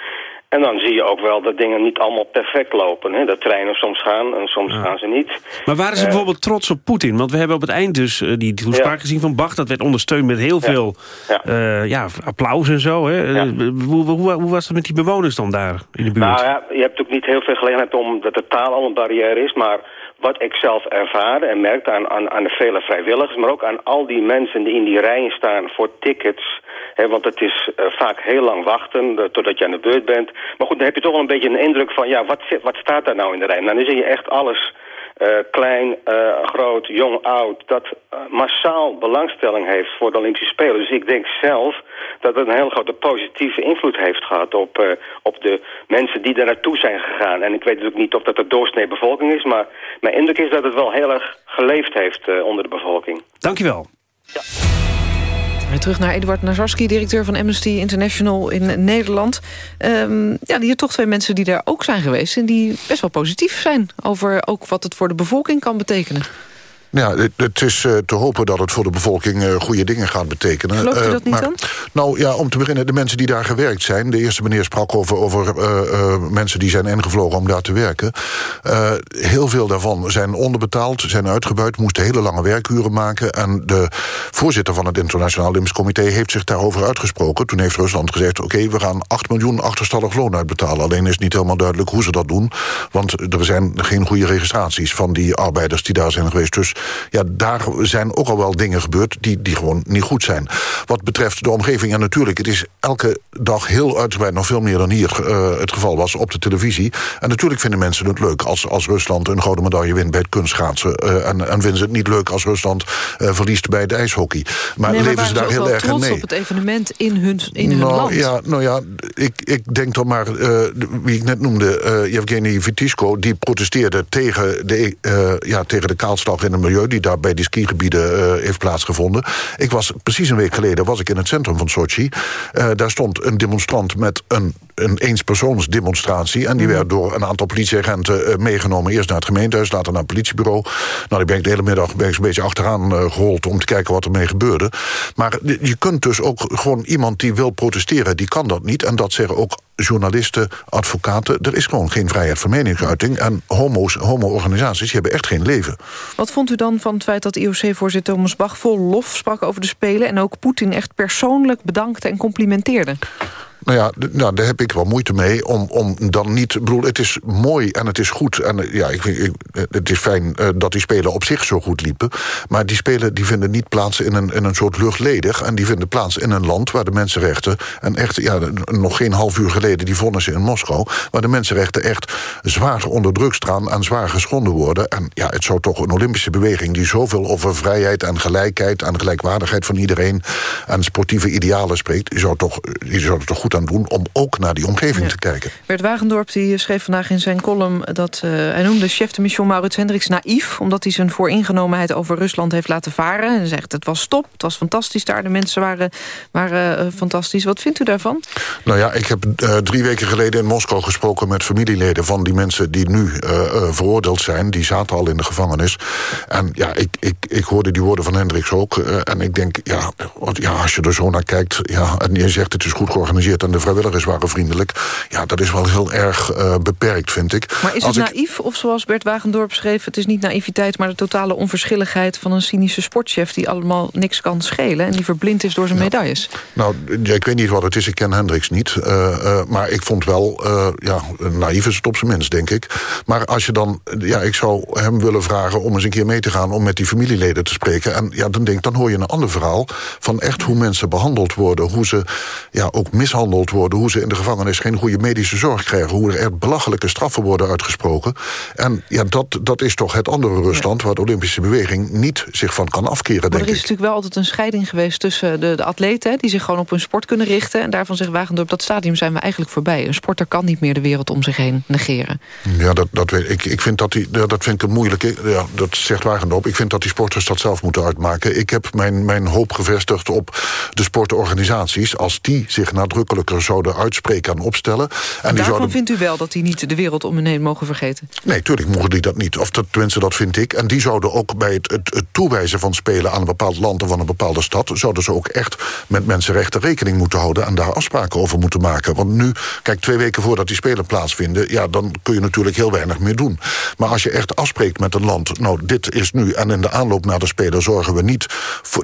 En dan zie je ook wel dat dingen niet allemaal perfect lopen. Hè? Dat treinen soms gaan en soms gaan ze niet. Maar waren ze uh, bijvoorbeeld trots op Poetin? Want we hebben op het eind dus uh, die toespraak ja. gezien van Bach. Dat werd ondersteund met heel veel. Uh, ja applaus en zo. Hè? Hoe, hoe, hoe, was het met die bewoners dan daar in de buurt? Nou ja, je hebt ook niet heel veel gelegenheid om dat de taal al een barrière is. Maar wat ik zelf ervaren en merkte aan, aan, aan de vele vrijwilligers... maar ook aan al die mensen die in die rijen staan voor tickets... He, want het is uh, vaak heel lang wachten uh, totdat je aan de beurt bent. Maar goed, dan heb je toch wel een beetje een indruk van... ja, wat, wat staat daar nou in de rij? Nou, dan zie je echt alles... Uh, klein, groot, jong, oud... dat massaal belangstelling heeft voor de Olympische Spelen. Dus ik denk zelf dat het een hele grote positieve invloed heeft gehad... op, op de mensen die daar naartoe zijn gegaan. En ik weet natuurlijk niet of dat de doorsnee bevolking is... maar mijn indruk is dat het wel heel erg geleefd heeft onder de bevolking. Dankjewel. Ja. Terug naar Eduard Nazarski, directeur van Amnesty International in Nederland. Um, ja, die toch twee mensen die daar ook zijn geweest... en die best wel positief zijn over ook wat het voor de bevolking kan betekenen. Ja, het, het is uh, te hopen dat het voor de bevolking uh, goede dingen gaat betekenen. Gelooft u dat uh, niet maar, dan? Nou ja, om te beginnen, de mensen die daar gewerkt zijn... de eerste meneer sprak over, over mensen die zijn ingevlogen om daar te werken. heel veel daarvan zijn onderbetaald, zijn uitgebuit... moesten hele lange werkuren maken. En de voorzitter van het Internationaal Olympisch Comité... heeft zich daarover uitgesproken. Toen heeft Rusland gezegd... oké, okay, we gaan 8 miljoen achterstallig loon uitbetalen. Alleen is niet helemaal duidelijk hoe ze dat doen. Want er zijn geen goede registraties van die arbeiders die daar zijn geweest. Dus ja, daar zijn ook al wel dingen gebeurd die, die gewoon niet goed zijn. Wat betreft de omgeving, en natuurlijk, het is elke dag heel uitgebreid... nog veel meer dan hier uh, het geval was op de televisie. En natuurlijk vinden mensen het leuk als, als Rusland een gouden medaille wint... bij het kunstschaatsen. Uh, en, en vinden ze het niet leuk als Rusland uh, verliest bij het ijshockey. Maar, nee, maar leven ze daar heel erg in mee. op het evenement in hun, in nou, hun land. Ja, nou ja, ik, ik denk dan maar, wie ik net noemde, Yevgeny Vitisko... die protesteerde tegen de, ja, tegen de kaalslag in het die daar bij die skigebieden uh, heeft plaatsgevonden. Ik was precies een week geleden was ik in het centrum van Sochi. Uh, daar stond een demonstrant met een, een eenspersoonsdemonstratie... en die mm. werd door een aantal politieagenten uh, meegenomen. Eerst naar het gemeentehuis, later naar het politiebureau. Nou, die ben ik de hele middag ben ik een beetje achteraan gehold... om te kijken wat ermee gebeurde. Maar je kunt dus ook gewoon iemand die wil protesteren... die kan dat niet. En dat zeggen ook journalisten, advocaten. Er is gewoon geen vrijheid van meningsuiting. En homo's, homo-organisaties hebben echt geen leven. Wat vond u dan van het feit dat IOC-voorzitter Thomas Bach... vol lof sprak over de Spelen... en ook Poetin echt persoonlijk bedankte en complimenteerde? Nou ja, nou, daar heb ik wel moeite mee om, om dan niet... bedoel, het is mooi en het is goed. En ja, ik, ik, het is fijn uh, dat die spelen op zich zo goed liepen. Maar die spelen die vinden niet plaats in een, in een soort luchtledig. En die vinden plaats in een land waar de mensenrechten... en echt, ja, nog geen half uur geleden die vonnissen in Moskou... waar de mensenrechten echt zwaar onder druk staan... en zwaar geschonden worden. En ja, het zou toch een Olympische beweging... die zoveel over vrijheid en gelijkheid en gelijkwaardigheid van iedereen... en sportieve idealen spreekt... die zou, toch, die zou toch goed aan doen om ook naar die omgeving ja. te kijken. Bert Wagendorp die schreef vandaag in zijn column... dat uh, hij noemde chef de mission Maurits Hendricks naïef... omdat hij zijn vooringenomenheid over Rusland heeft laten varen. En zegt, het was top, het was fantastisch daar. De mensen waren, waren uh, fantastisch. Wat vindt u daarvan? Nou ja, ik heb uh, drie weken geleden in Moskou gesproken... met familieleden van die mensen die nu veroordeeld zijn. Die zaten al in de gevangenis. En ja, ik, ik, ik hoorde die woorden van Hendricks ook. en ik denk, ja, ja, als je er zo naar kijkt... Ja, en je zegt het is goed georganiseerd... en de vrijwilligers waren vriendelijk. Ja, dat is wel heel erg uh, beperkt, vind ik. Maar is Als het ik... naïef, of zoals Bert Wagendorp schreef... het is niet naïviteit, maar de totale onverschilligheid... van een cynische sportchef die allemaal niks kan schelen... en die verblind is door zijn ja. medailles? Nou, ik weet niet wat het is, ik ken Hendricks niet. Uh, uh, maar ik vond wel, ja, naïef is het op zijn minst, denk ik. Maar als je dan, ja, ik zou hem willen vragen... om eens een keer mee te gaan om met die familieleden te spreken. En ja, dan denk dan hoor je een ander verhaal... van echt hoe mensen behandeld worden, hoe ze ja, ook mishandeld behandeld worden... hoe ze in de gevangenis geen goede medische zorg krijgen... hoe er echt belachelijke straffen worden uitgesproken. En ja, dat, dat is toch het andere Rusland... waar de Olympische beweging niet zich van kan afkeren, maar denk er is ik. natuurlijk wel altijd een scheiding geweest tussen de, de atleten... die zich gewoon op hun sport kunnen richten. En daarvan zegt Wagendorp, dat stadium zijn we eigenlijk voorbij. Een sporter kan niet meer de wereld om zich heen negeren. Ja, dat, dat weet ik. Ik vind dat, die, dat vind ik een moeilijke... Ja, dat zegt Wagendorp. Ik vind dat die sporters dat zelf moeten uitmaken. Ik heb mijn, mijn hoop gevestigd op de sportorganisaties... als die zich zouden uitspreken en opstellen. En, En die daarvan zouden... vindt u wel dat die niet de wereld om hun heen mogen vergeten? Nee, tuurlijk mogen die dat niet. Of dat, tenminste, dat vind ik. En die zouden ook bij het, het, het toewijzen van spelen... aan een bepaald land of aan een bepaalde stad... zouden ze ook echt met mensenrechten rekening moeten houden... en daar afspraken over moeten maken. Want nu, kijk, twee weken voordat die spelen plaatsvinden... ja, dan kun je natuurlijk heel weinig meer doen. Maar als je echt afspreekt met een land... nou, dit is nu, en in de aanloop naar de spelen zorgen we niet...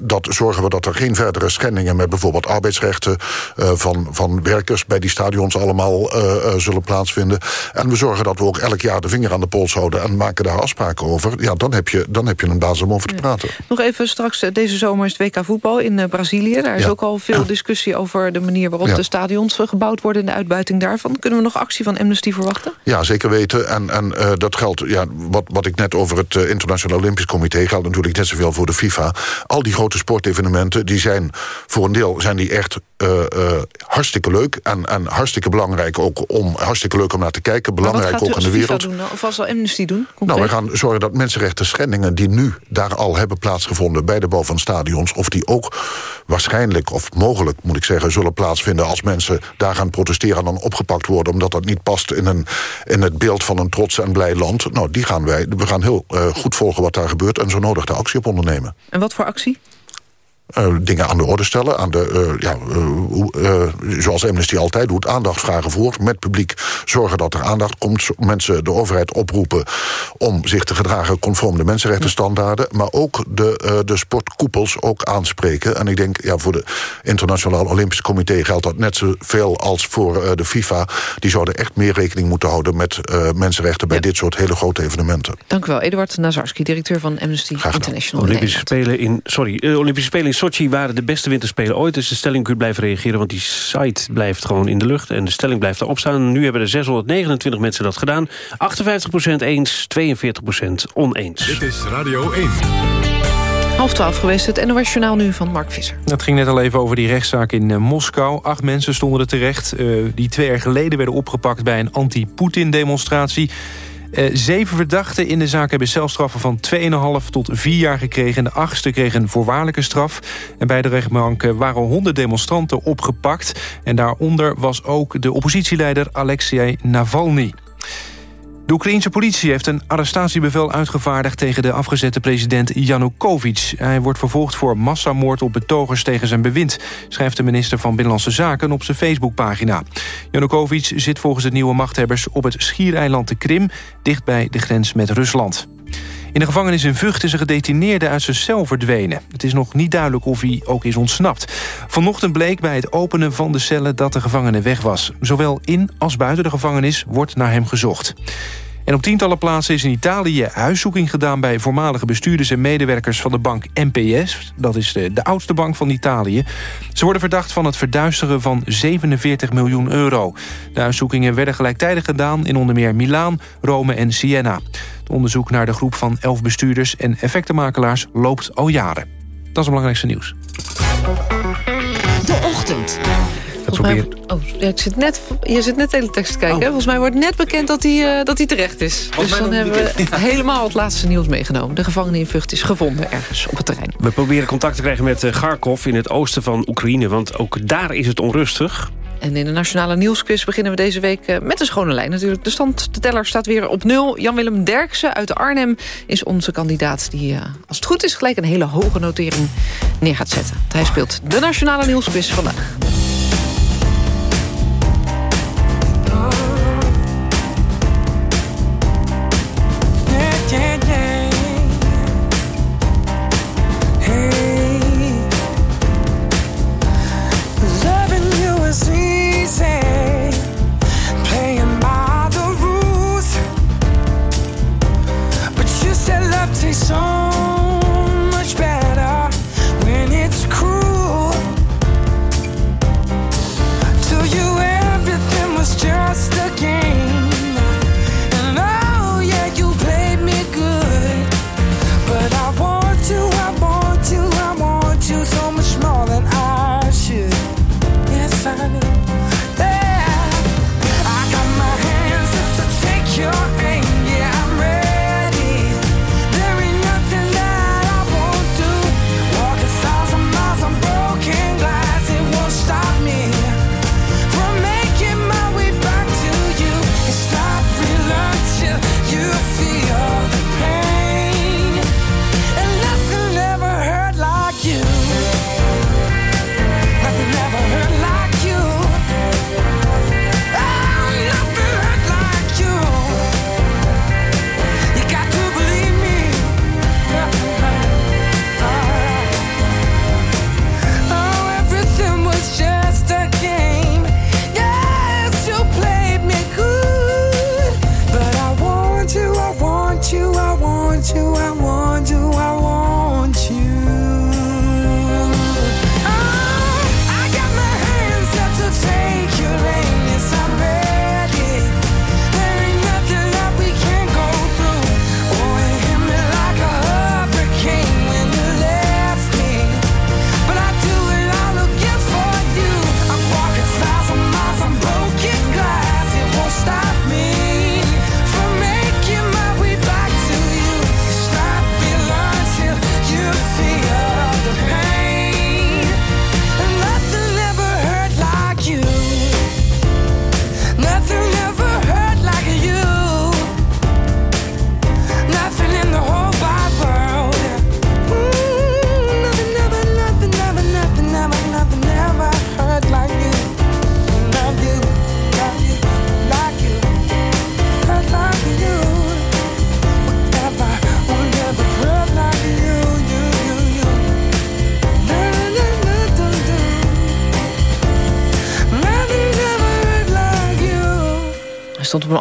dat, zorgen we dat er geen verdere schendingen... met bijvoorbeeld arbeidsrechten eh, van, van werkers... bij die stadions allemaal eh, eh, zullen plaatsvinden. En we zorgen dat we ook elk jaar de vinger aan de pols houden... en maken daar afspraken over. Ja, dan heb je, dan heb je een basis om over te praten. Nog even straks, eh, deze zomer is het WK voetbal in Brazilië. Daar is Ja. ook al veel discussie over de manier waarop Ja. de stadions gebouwd worden... en de uitbuiting daarvan. Kunnen we nog actie van Amnesty verwachten? Ja, zeker weten. En, en dat geldt, ja, wat, wat ik net over het Internationaal Olympisch Comité... geldt natuurlijk net zoveel voor de FIFA. Al die grote sportevenementen, die zijn voor een deel zijn die echt eh, eh, hartstikke leuk. En, en hartstikke belangrijk ook om, hartstikke leuk om naar te kijken. Belangrijk ook in de wereld. doen? Of als zal Amnesty doen? Nou, we gaan zorgen dat mensenrechten schendingen die nu daar al hebben plaatsgevonden bij de bouw van stadions, of die ook waarschijnlijk of mogelijk, moet ik zeggen, zullen plaatsvinden als mensen daar gaan protesteren en dan opgepakt worden omdat dat niet past in, een, in het beeld van een trots en blij land. Nou, die gaan wij, we gaan heel eh, goed volgen wat daar gebeurt en zo nodig de actie op ondernemen. En wat voor actie? Eh, dingen aan de orde stellen. Aan de, eh, ja, eh, hoe, eh, zoals Amnesty altijd doet, aandacht vragen voor. Met publiek zorgen dat er aandacht komt. Mensen de overheid oproepen om zich te gedragen conform de mensenrechtenstandaarden. Maar ook de, eh, de sportkoepels ook aanspreken. En ik denk, ja, voor de Internationaal Olympisch Comité geldt dat net zoveel als voor eh, de FIFA. Die zouden echt meer rekening moeten houden met eh, mensenrechten bij dit soort hele grote evenementen. Dank u wel, Eduard Nazarski, directeur van Amnesty International. Olympische Spelen in, sorry, Olympische Spelen in Sochi waren de beste winterspelen ooit. Dus de stelling kunt blijven reageren, want die site blijft gewoon in de lucht. En de stelling blijft erop staan. Nu hebben er 629 mensen dat gedaan. 58% eens, 42% oneens. Dit is Radio 1. Half twaalf geweest, het NOS Journaal nu van Mark Visser. Het ging net al even over die rechtszaak in eh, Moskou. Acht mensen stonden er terecht. eh, die twee jaar geleden werden opgepakt bij een anti-Poetin-demonstratie. Eh, zeven verdachten in de zaak hebben celstraffen van 2,5 tot 4 jaar gekregen. En de achtste kreeg een voorwaardelijke straf. En bij de rechtbank eh, waren 100 demonstranten opgepakt. En daaronder was ook de oppositieleider Alexei Navalny. De Oekraïense politie heeft een arrestatiebevel uitgevaardigd... tegen de afgezette president Yanukovych. Hij wordt vervolgd voor massamoord op betogers tegen zijn bewind... schrijft de minister van Binnenlandse Zaken op zijn Facebookpagina. Yanukovych zit volgens de nieuwe machthebbers op het schiereiland de Krim... dicht bij de grens met Rusland. In de gevangenis in Vught is een gedetineerde uit zijn cel verdwenen. Het is nog niet duidelijk of hij ook is ontsnapt. Vanochtend bleek bij het openen van de cellen dat de gevangene weg was. Zowel in als buiten de gevangenis wordt naar hem gezocht. En op tientallen plaatsen is in Italië huiszoeking gedaan... bij voormalige bestuurders en medewerkers van de bank NPS. Dat is de, de oudste bank van Italië. Ze worden verdacht van het verduisteren van 47 miljoen euro. De huiszoekingen werden gelijktijdig gedaan in onder meer Milaan, Rome en Siena. Het onderzoek naar de groep van 11 bestuurders en effectenmakelaars loopt al jaren. Dat is het belangrijkste nieuws. Mij, oh, ja, ik zit net, je zit net de hele tekst te kijken. hè? Volgens mij wordt net bekend dat hij, eh, dat hij terecht is. Dus dan hebben we helemaal het laatste nieuws meegenomen. De gevangene in Vught is gevonden ergens op het terrein. We proberen contact te krijgen met eh, Kharkov in het oosten van Oekraïne... want ook daar is het onrustig. En in de Nationale Nieuwsquiz beginnen we deze week eh, met een schone lijn natuurlijk. De stand, de teller staat weer op nul. Jan-Willem Derksen uit Arnhem is onze kandidaat... die, eh, als het goed is, gelijk een hele hoge notering neer gaat zetten. Hij speelt de Nationale Nieuwsquiz vandaag.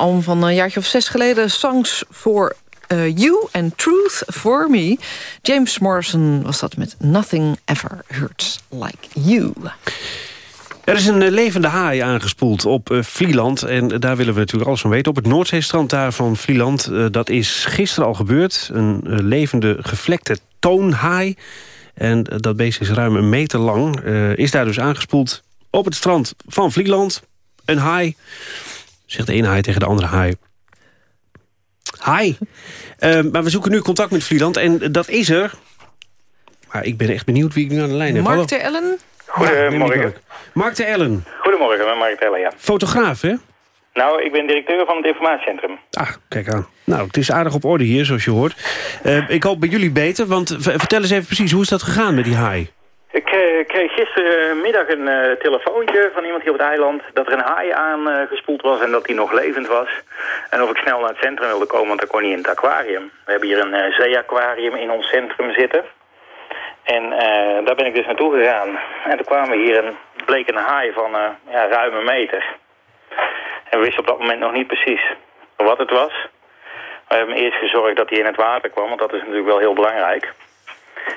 Album van een jaartje of zes geleden. Songs for uh, You and Truth for Me. James Morrison was dat met Nothing Ever Hurts Like You. Er is een eh, levende haai aangespoeld op uh, Vlieland. En daar willen we natuurlijk alles van weten. Op het Noordzeestrand daar van Vlieland. Dat is gisteren al gebeurd. Een levende gevlekte toonhaai. En dat beest is ruim een meter lang. is daar dus aangespoeld op het strand van Vlieland. Een haai. Zegt de ene haai tegen de andere haai. Hi. maar we zoeken nu contact met Vlieland. En dat is er. Maar ik ben echt benieuwd wie ik nu aan de lijn heb. Mark de Ellen? Goedemorgen. Mark de Ellen. Goedemorgen, met Mark de Ellen, ja. Fotograaf, hè? Nou, ik ben directeur van het informatiecentrum. Ah, kijk aan. Nou, het is aardig op orde hier, zoals je hoort. Uh, ik hoop bij jullie beter, want vertel eens even precies... hoe is dat gegaan met die haai? Ik uh, kreeg gistermiddag een uh, telefoontje van iemand hier op het eiland... dat er een haai aangespoeld was en dat die nog levend was. En of ik snel naar het centrum wilde komen, want dan kon hij in het aquarium. We hebben hier een zeeaquarium in ons centrum zitten... En uh, daar ben ik dus naartoe gegaan. En toen kwamen we hier en bleek een haai van uh, ja, ruim meter. En we wisten op dat moment nog niet precies wat het was. We hebben eerst gezorgd dat hij in het water kwam, want dat is natuurlijk wel heel belangrijk.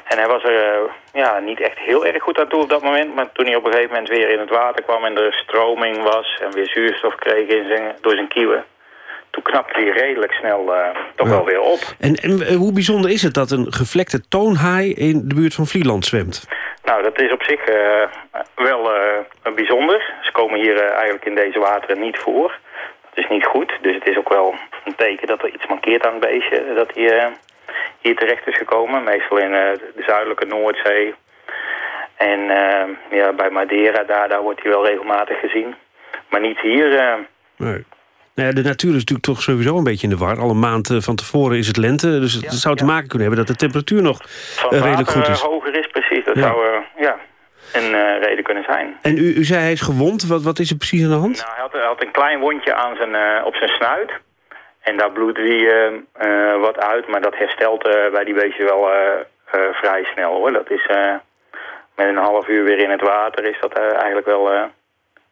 En hij was er uh, ja, niet echt heel erg goed aan toe op dat moment. Maar toen hij op een gegeven moment weer in het water kwam en er stroming was... en weer zuurstof kreeg in zijn, door zijn kieuwen toen knapte hij redelijk snel uh, toch ja. wel weer op. En, en hoe bijzonder is het dat een gevlekte toonhaai in de buurt van Vlieland zwemt? Nou, dat is op zich uh, wel bijzonder. Ze komen hier eigenlijk in deze wateren niet voor. Dat is niet goed, dus het is ook wel een teken dat er iets mankeert aan het beestje. Dat hij hier terecht is gekomen, meestal in de zuidelijke Noordzee. En ja, bij Madeira, daar, daar wordt hij wel regelmatig gezien. Maar niet hier... Nee. Nou ja, de natuur is natuurlijk toch sowieso een beetje in de war. Alle maand van tevoren is het lente. Dus het ja, zou te ja. maken kunnen hebben dat de temperatuur nog Van uh, redelijk goed is. eh, hoger is, precies. Dat zou eh, ja, een eh, reden kunnen zijn. En u, u zei hij is gewond. Wat, wat is er precies aan de hand? Nou, hij had, hij had een klein wondje aan zijn, eh, op zijn snuit. En daar bloedde hij eh, eh, wat uit. Maar dat herstelt eh, bij die beestje wel vrij snel hoor. Dat is met een half uur weer in het water is dat eigenlijk wel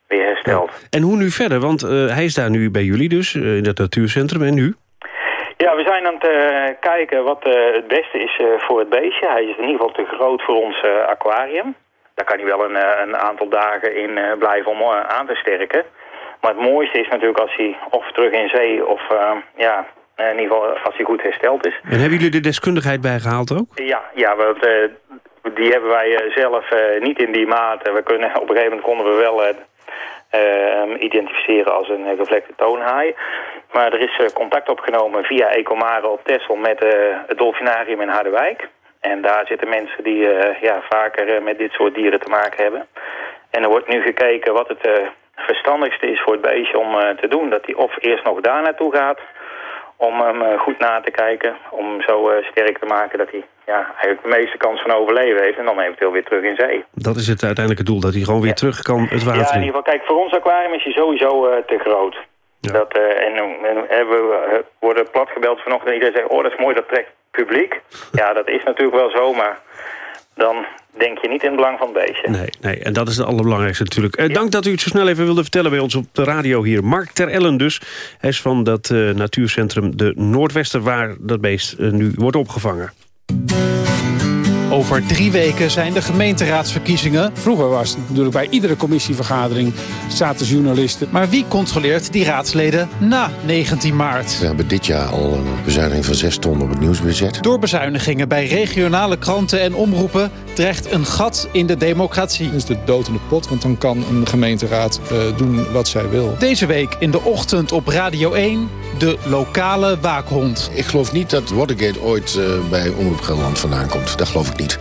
weer hersteld. En hoe nu verder? Want hij is daar nu bij jullie dus, in het natuurcentrum. En nu? Ja, we zijn aan het kijken wat het beste is voor het beestje. Hij is in ieder geval te groot voor ons aquarium. Daar kan hij wel een, een aantal dagen in blijven om aan te sterken. Maar het mooiste is natuurlijk als hij of terug in zee of eh, ja, in ieder geval als hij goed hersteld is. En hebben jullie de deskundigheid bijgehaald ook? Ja, ja want eh, die hebben wij eh, zelf eh, niet in die mate. We kunnen, op een gegeven moment konden we wel hem identificeren als een gevlekte toonhaai. Maar er is contact opgenomen via Ecomare op Texel met het dolfinarium in Harderwijk. En daar zitten mensen die ja, vaker met dit soort dieren te maken hebben. En er wordt nu gekeken wat het verstandigste is voor het beestje om eh, te doen. Dat hij of eerst nog daar naartoe gaat om hem eh, goed na te kijken. Om hem zo eh, sterk te maken dat hij ja, eigenlijk de meeste kans van overleven heeft. En dan eventueel weer terug in zee. Dat is het uiteindelijke doel, dat hij gewoon weer terug kan het water Ja, in in. ieder geval, kijk, voor ons aquarium is hij sowieso te groot. Dat, eh, en, we worden platgebeld vanochtend en iedereen zegt, oh dat is mooi, dat trekt publiek. ja, dat is natuurlijk wel zo, maar dan denk je niet in het belang van het beestje. Nee, nee, en dat is het allerbelangrijkste natuurlijk. Eh, Dank dat u het zo snel even wilde vertellen bij ons op de radio hier. Mark Ter Ellen dus. Hij is van dat eh, natuurcentrum de Noordwester... waar dat beest eh, nu wordt opgevangen. Over drie weken zijn de gemeenteraadsverkiezingen. Vroeger was het natuurlijk bij iedere commissievergadering zaten journalisten. Maar wie controleert die raadsleden na 19 maart? We hebben dit jaar al een bezuiniging van 6 ton op het nieuwsbudget. Door bezuinigingen bij regionale kranten en omroepen dreigt een gat in de democratie. Dat is de dood in de pot, want dan kan een gemeenteraad eh, doen wat zij wil. Deze week in de ochtend op Radio 1 de lokale waakhond. Ik geloof niet dat Watergate ooit eh, bij Omroep Gelderland vandaan komt. Dat geloof ik niet.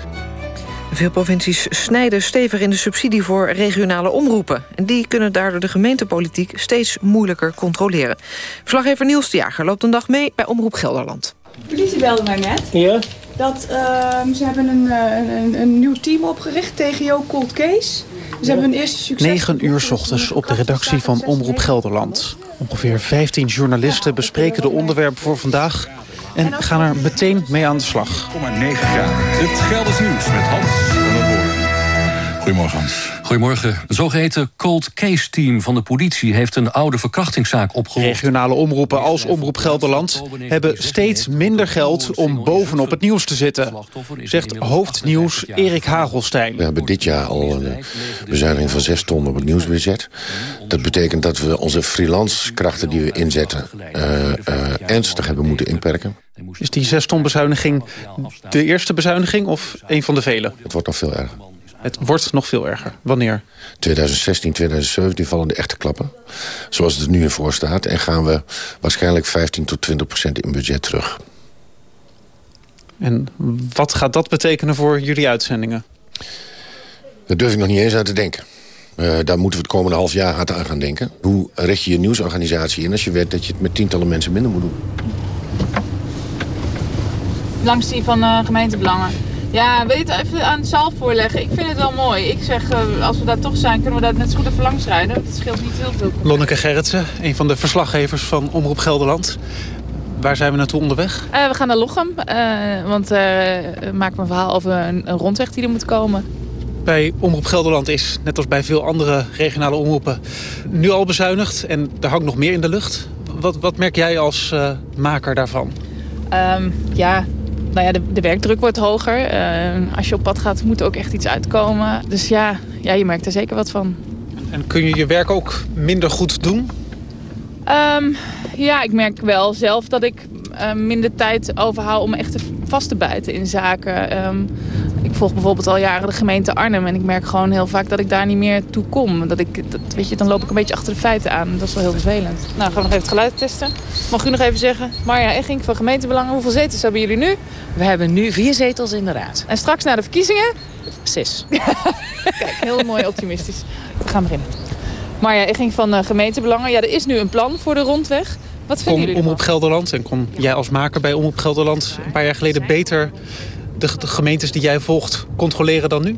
Veel provincies snijden stevig in de subsidie voor regionale omroepen. En die kunnen daardoor de gemeentepolitiek steeds moeilijker controleren. Verslaggever Niels de Jager loopt een dag mee bij Omroep Gelderland. De politie belde mij net. Ja? Dat ehm, ze hebben een, eh, een, een nieuw team opgericht, TGO Cold Case. Ze hebben hun eerste succes... 9 uur 's ochtends op de redactie van Omroep Gelderland. Ongeveer 15 journalisten bespreken de onderwerpen voor vandaag... en gaan er meteen mee aan de slag. 9 graden. Het Gelders Nieuws met Hans. Goedemorgen. Goedemorgen. Het zogeheten cold case team van de politie... heeft een oude verkrachtingszaak opgelost. Regionale omroepen als Omroep Gelderland... hebben steeds minder geld om bovenop het nieuws te zitten. Zegt hoofdnieuws Erik Hagelstein. We hebben dit jaar al een bezuiniging van 6 ton op het nieuwsbudget. Dat betekent dat we onze freelance krachten die we inzetten... Uh, uh, ernstig hebben moeten inperken. Is die 6 ton bezuiniging de eerste bezuiniging of een van de vele? Het wordt nog veel erger. Het wordt nog veel erger. Wanneer? 2016, 2017 vallen de echte klappen. Zoals het er nu in voor staat. En gaan we waarschijnlijk 15 tot 20 procent in budget terug. En wat gaat dat betekenen voor jullie uitzendingen? Daar durf ik nog niet eens aan te denken. Uh, daar moeten we het komende half jaar hard aan gaan denken. Hoe richt je je nieuwsorganisatie in als je weet dat je het met tientallen mensen minder moet doen? Langs die van uh, gemeentebelangen. Ja, weet even aan zelf voorleggen. Ik vind het wel mooi. Ik zeg, uh, als we daar toch zijn, kunnen we dat net zo goed even langs rijden. Het scheelt niet heel veel. Lonneke Gerritsen, een van de verslaggevers van Omroep Gelderland. Waar zijn we naartoe onderweg? Uh, we gaan naar Lochem, uh, want we maken een verhaal over een, een, rondweg die er moet komen. Bij Omroep Gelderland is, net als bij veel andere regionale omroepen, nu al bezuinigd. En er hangt nog meer in de lucht. Wat, wat merk jij als maker daarvan? Um, ja, nou ja, de, de werkdruk wordt hoger. Uh, als je op pad gaat, moet er ook echt iets uitkomen. Dus ja, ja, je merkt er zeker wat van. En kun je je werk ook minder goed doen? Um, ja, ik merk wel zelf dat ik uh, minder tijd overhoud om echt vast te bijten in zaken. Um, ik volg bijvoorbeeld al jaren de gemeente Arnhem en ik merk gewoon heel vaak dat ik daar niet meer toe kom. Dat ik, dat, weet je, dan loop ik een beetje achter de feiten aan. Dat is wel heel vervelend. Nou, gaan we nog even het geluid testen. Mag u nog even zeggen, Marja Egging van gemeentebelangen, hoeveel zetels hebben jullie nu? We hebben nu vier zetels in de raad. En straks na de verkiezingen? Zes. Kijk, heel mooi optimistisch. We gaan beginnen. Marja Egging van uh, gemeentebelangen. Ja, er is nu een plan voor de rondweg. Wat vinden jullie Omroep Gelderland en kom jij als maker bij Omroep Gelderland een paar jaar geleden beter de, de, gemeentes die jij volgt controleren dan nu?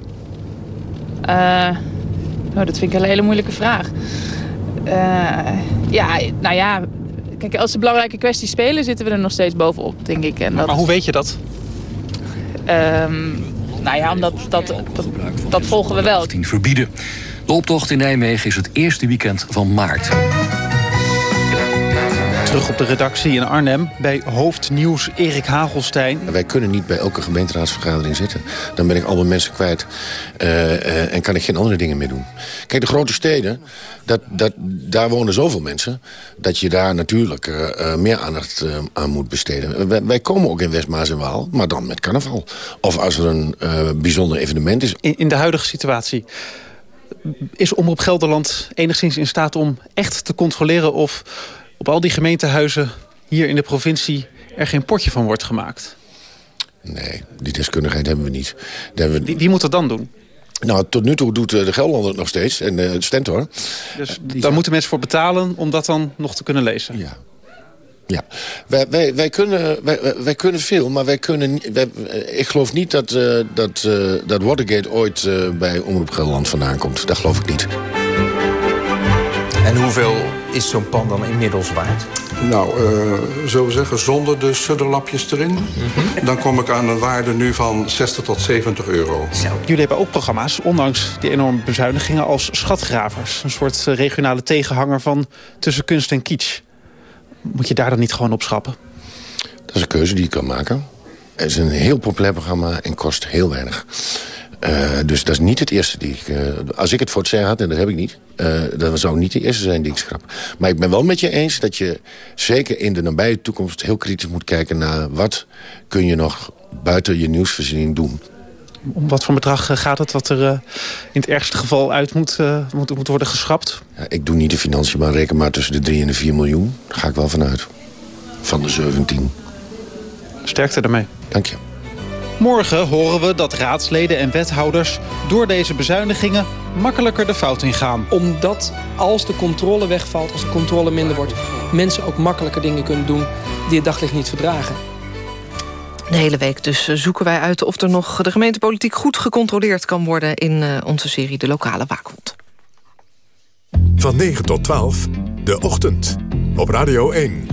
Uh, oh, dat vind ik een hele moeilijke vraag. Uh, ja, nou ja, kijk, als de belangrijke kwesties spelen, zitten we er nog steeds bovenop, denk ik. En maar, dat, maar hoe weet je dat? Um, nou ja, omdat dat, dat, dat volgen we wel. verbieden. De optocht in Nijmegen is het eerste weekend van maart. Terug op de redactie in Arnhem bij hoofdnieuws Erik Hagelstein. Wij kunnen niet bij elke gemeenteraadsvergadering zitten. Dan ben ik al mijn mensen kwijt uh, uh, en kan ik geen andere dingen meer doen. Kijk, de grote steden, dat, dat, daar wonen zoveel mensen... dat je daar natuurlijk uh, meer aandacht aan moet besteden. Wij, wij, komen ook in Westmaas en Waal, maar dan met carnaval. Of als er een bijzonder evenement is. In, in de huidige situatie is Omroep Gelderland enigszins in staat om echt te controleren... of op al die gemeentehuizen hier in de provincie er geen potje van wordt gemaakt? Nee, die deskundigheid hebben we niet. Hebben we... Wie, wie, moet dat dan doen? Nou, tot nu toe doet de Gelderlander het nog steeds en uh, Stentor. Dus uh, daar moeten mensen voor betalen om dat dan nog te kunnen lezen? Ja. Ja, wij, wij, wij, kunnen, wij, wij kunnen veel, maar wij kunnen, wij, ik geloof niet dat, uh, dat, uh, dat Watergate ooit uh, bij Omroep Gelderland vandaan komt. Dat geloof ik niet. En hoeveel is zo'n pan dan inmiddels waard? Nou, uh, zullen we zeggen, zonder de sudderlapjes erin... Mm -hmm. dan kom ik aan een waarde nu van 60 tot 70 euro. Zo. Jullie hebben ook programma's, ondanks die enorme bezuinigingen... als Schatgravers, een soort regionale tegenhanger van tussen kunst en kitsch. Moet je daar dan niet gewoon op schrappen? Dat is een keuze die je kan maken. Het is een heel populair programma en kost heel weinig. Uh, dus dat is niet het eerste die ik... Uh, als ik het voor het zeggen had, en dat heb ik niet... Uh, dat zou niet de eerste zijn die ik schrap. Maar ik ben wel met je eens dat je zeker in de nabije toekomst... heel kritisch moet kijken naar wat kun je nog buiten je nieuwsvoorziening doen. Om wat voor bedrag gaat het wat er in het ergste geval uit moet, moet, moet worden geschrapt? Ja, ik doe niet de financiën, maar reken maar tussen de 3 en de 4 miljoen. Daar ga ik wel vanuit. Van de 17. Sterkte ermee. Dank je. Morgen horen we dat raadsleden en wethouders door deze bezuinigingen makkelijker de fout ingaan. Omdat als de controle wegvalt, als de controle minder wordt... mensen ook makkelijker dingen kunnen doen die het daglicht niet verdragen. De hele week dus zoeken wij uit of er nog de gemeentepolitiek goed gecontroleerd kan worden... in onze serie De Lokale Waakhond. Van 9 tot 12, De Ochtend, op Radio 1.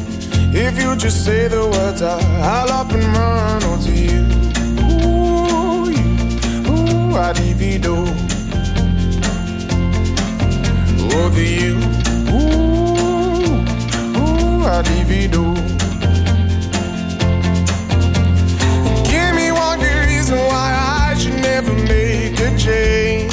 If you just say the words, I, I'll up and run onto you. Ooh, you, ooh, I divido. Over you, ooh, ooh, I divido. Give me one good reason why I should never make a change.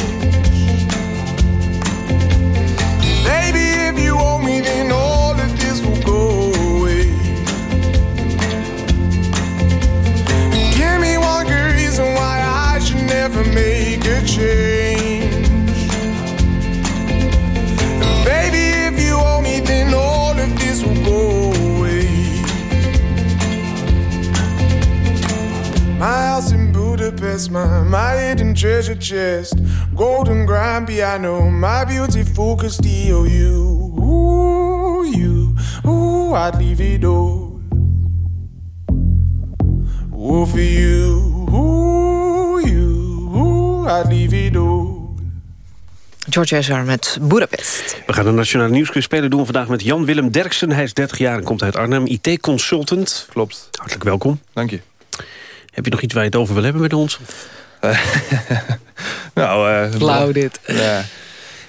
Never make a change. And Baby, if you owe me, then all of this will go away. My house in Budapest, my, my hidden treasure chest, golden grand piano, my beautiful Castillo. You, you, I'd leave it all. Ooh, for you, all. George Ezra met Budapest. We gaan de Nationale Nieuwsquiz spelen. doen we vandaag met Jan-Willem Derksen. Hij is 30 jaar en komt uit Arnhem. IT-consultant. Klopt. Hartelijk welkom. Dank je. Heb je nog iets waar je het over wil hebben met ons? nou, eh Flauw dit. Ja.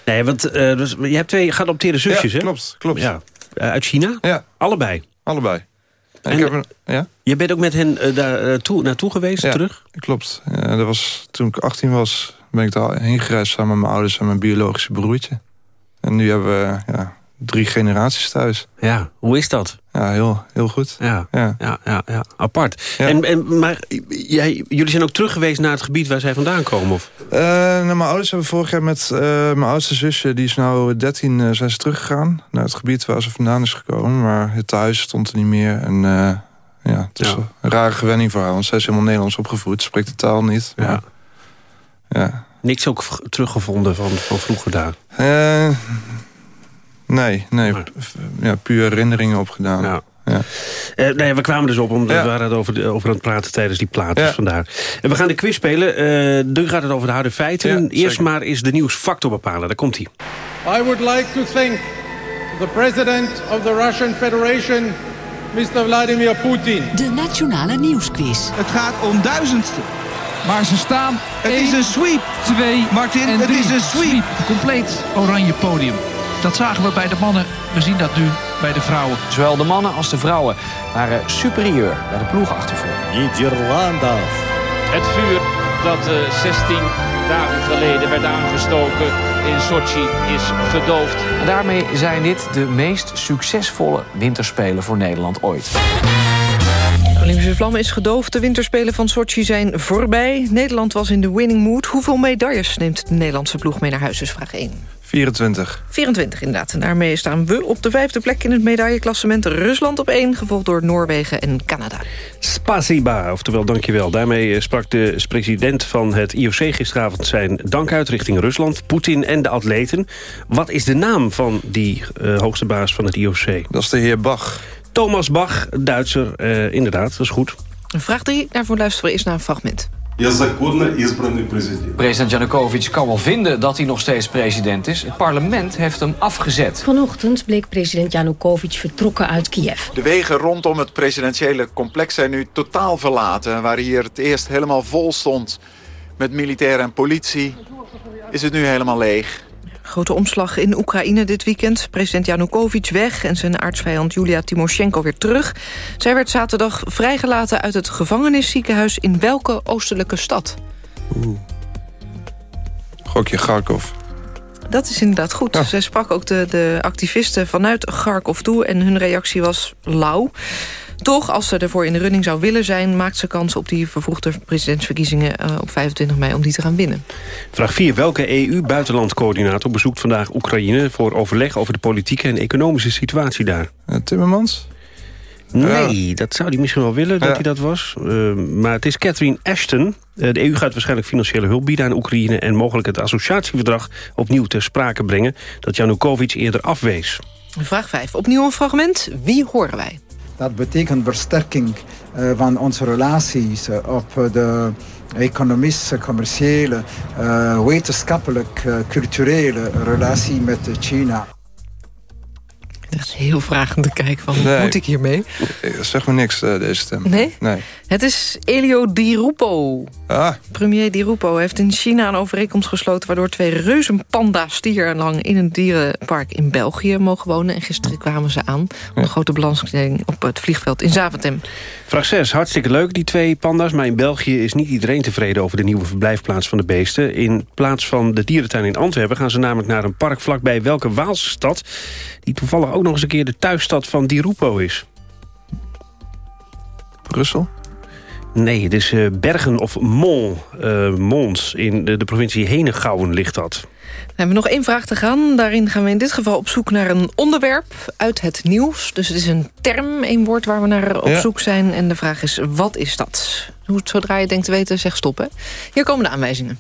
Nee, want eh, dus, je hebt twee geadopteerde zusjes, Ja, hè? klopt, klopt. Ja. Eh, uit China? Ja. Allebei? Allebei. En En- ik heb een, ja? Je bent ook met hen eh, daar eh, toe, naartoe geweest, Ja, terug? Klopt. Ja, dat was, toen ik 18 was, ben ik daarheen gereisd samen met mijn ouders en mijn biologische broertje. En nu hebben we ja, drie generaties thuis. Ja, hoe is dat? Ja, heel, heel goed. Ja, Ja. ja, ja, ja. apart. Ja. En, en, maar jij, jullie zijn ook terug geweest naar het gebied waar zij vandaan komen? Of? Eh, nou, mijn ouders hebben vorig jaar met eh, mijn oudste zusje, die is nou 13, eh, zijn ze teruggegaan naar het gebied waar ze vandaan is gekomen. Maar het thuis stond er niet meer. En eh, ja, het is Ja. een rare gewenning voor haar, want zij is helemaal Nederlands opgevoed, spreekt de taal niet. Ja. Maar, ja. Niks ook teruggevonden van, van vroeger daar? Nee, nee, ja, puur herinneringen opgedaan. Ja. Ja. Eh, nee, we kwamen dus op, omdat Ja. we waren het over, de- over aan het praten tijdens die plaat. Dus Ja. vandaar. En we gaan de quiz spelen. Eh nu gaat het over de harde feiten. Ja, Eerst zeker. maar is de nieuwsfactor bepalen. Daar komt hij. I would like to thank the President of the Russian Federation, Mr. Vladimir Putin. De Nationale Nieuwsquiz. Het gaat om duizendste. Maar ze staan Het één, is een sweep. twee Martin, en het drie. is een sweep. Compleet oranje podium. Dat zagen we bij de mannen, we zien dat nu bij de vrouwen. Zowel de mannen als de vrouwen waren superieur naar de ploeg Niet Het vuur dat eh, 16 dagen geleden werd aangestoken in Sochi is gedoofd. En daarmee zijn dit de meest succesvolle winterspelen voor Nederland ooit. De Olympische vlam is gedoofd. De winterspelen van Sochi zijn voorbij. Nederland was in de winning mood. Hoeveel medailles neemt de Nederlandse ploeg mee naar huis? is vraag 1. 24. 24 inderdaad. En daarmee staan we op de vijfde plek in het medailleklassement. Rusland op 1, gevolgd door Noorwegen en Canada. Spasiba, oftewel dankjewel. Daarmee eh, sprak de president van het IOC gisteravond zijn dank uit richting Rusland, Poetin en de atleten. Wat is de naam van die eh, hoogste baas van het IOC? Dat is de heer Bach. Thomas Bach, Duitser, eh, inderdaad, dat is goed. Vraag 3, daarvoor luisteren we eerst naar een fragment. President Janukovic kan wel vinden dat hij nog steeds president is. Het parlement heeft hem afgezet. Vanochtend bleek president Janukovic vertrokken uit Kiev. De wegen rondom het presidentiële complex zijn nu totaal verlaten... waar hier het eerst helemaal vol stond met militair en politie... is het nu helemaal leeg. Grote omslag in Oekraïne dit weekend. President Janukovic weg en zijn aardsvijand Julia Timoshenko weer terug. Zij werd zaterdag vrijgelaten uit het gevangenisziekenhuis... in welke oostelijke stad? Gokje Kharkov. Dat is inderdaad goed. Ja. Zij sprak ook de, de activisten vanuit Kharkov toe... en hun reactie was lauw. Toch, als ze ervoor in de running zou willen zijn... maakt ze kans op die vervroegde presidentsverkiezingen eh, op 25 mei... om die te gaan winnen. Vraag 4. Welke EU-buitenlandcoördinator bezoekt vandaag Oekraïne... voor overleg over de politieke en economische situatie daar? Eh, Timmermans? Nee, dat zou hij misschien wel willen dat hij dat was. Uh, maar het is Catherine Ashton. Uh, de EU gaat waarschijnlijk financiële hulp bieden aan Oekraïne... en mogelijk het associatieverdrag opnieuw ter sprake brengen... dat Janukovic eerder afwees. Vraag 5. Opnieuw een fragment. Wie horen wij? Dat betekent versterking uh, van onze relaties uh, op de economische, commerciële, uh, wetenschappelijk, culturele relatie met China. Echt heel vragend te kijken van, Nee. moet ik hiermee? Zeg me niks, eh, deze stem. Nee? Nee. Het is Elio Di Rupo. Ah, Premier Di Rupo heeft in China een overeenkomst gesloten... waardoor twee reuzenpanda's stierlang in een dierenpark in België mogen wonen. En gisteren kwamen ze aan. Een grote belangstelling op het vliegveld in Zaventem. Vraag 6. Hartstikke leuk, die twee panda's. Maar in België is niet iedereen tevreden over de nieuwe verblijfplaats van de beesten. In plaats van de dierentuin in Antwerpen... gaan ze namelijk naar een park vlakbij welke Waalse stad... die toevallig ook nog eens een keer de thuisstad van Di Rupo is. Brussel? Nee, het is eh, Bergen of Mont, eh, Mons. In de, de provincie Henegouwen ligt dat. We hebben nog één vraag te gaan. Daarin gaan we in dit geval op zoek naar een onderwerp uit het nieuws. Dus het is een term, één woord waar we naar op Ja. zoek zijn. En de vraag is, wat is dat? Hoe, zodra je denkt te weten, zeg stop. Hè? Hier komen de aanwijzingen.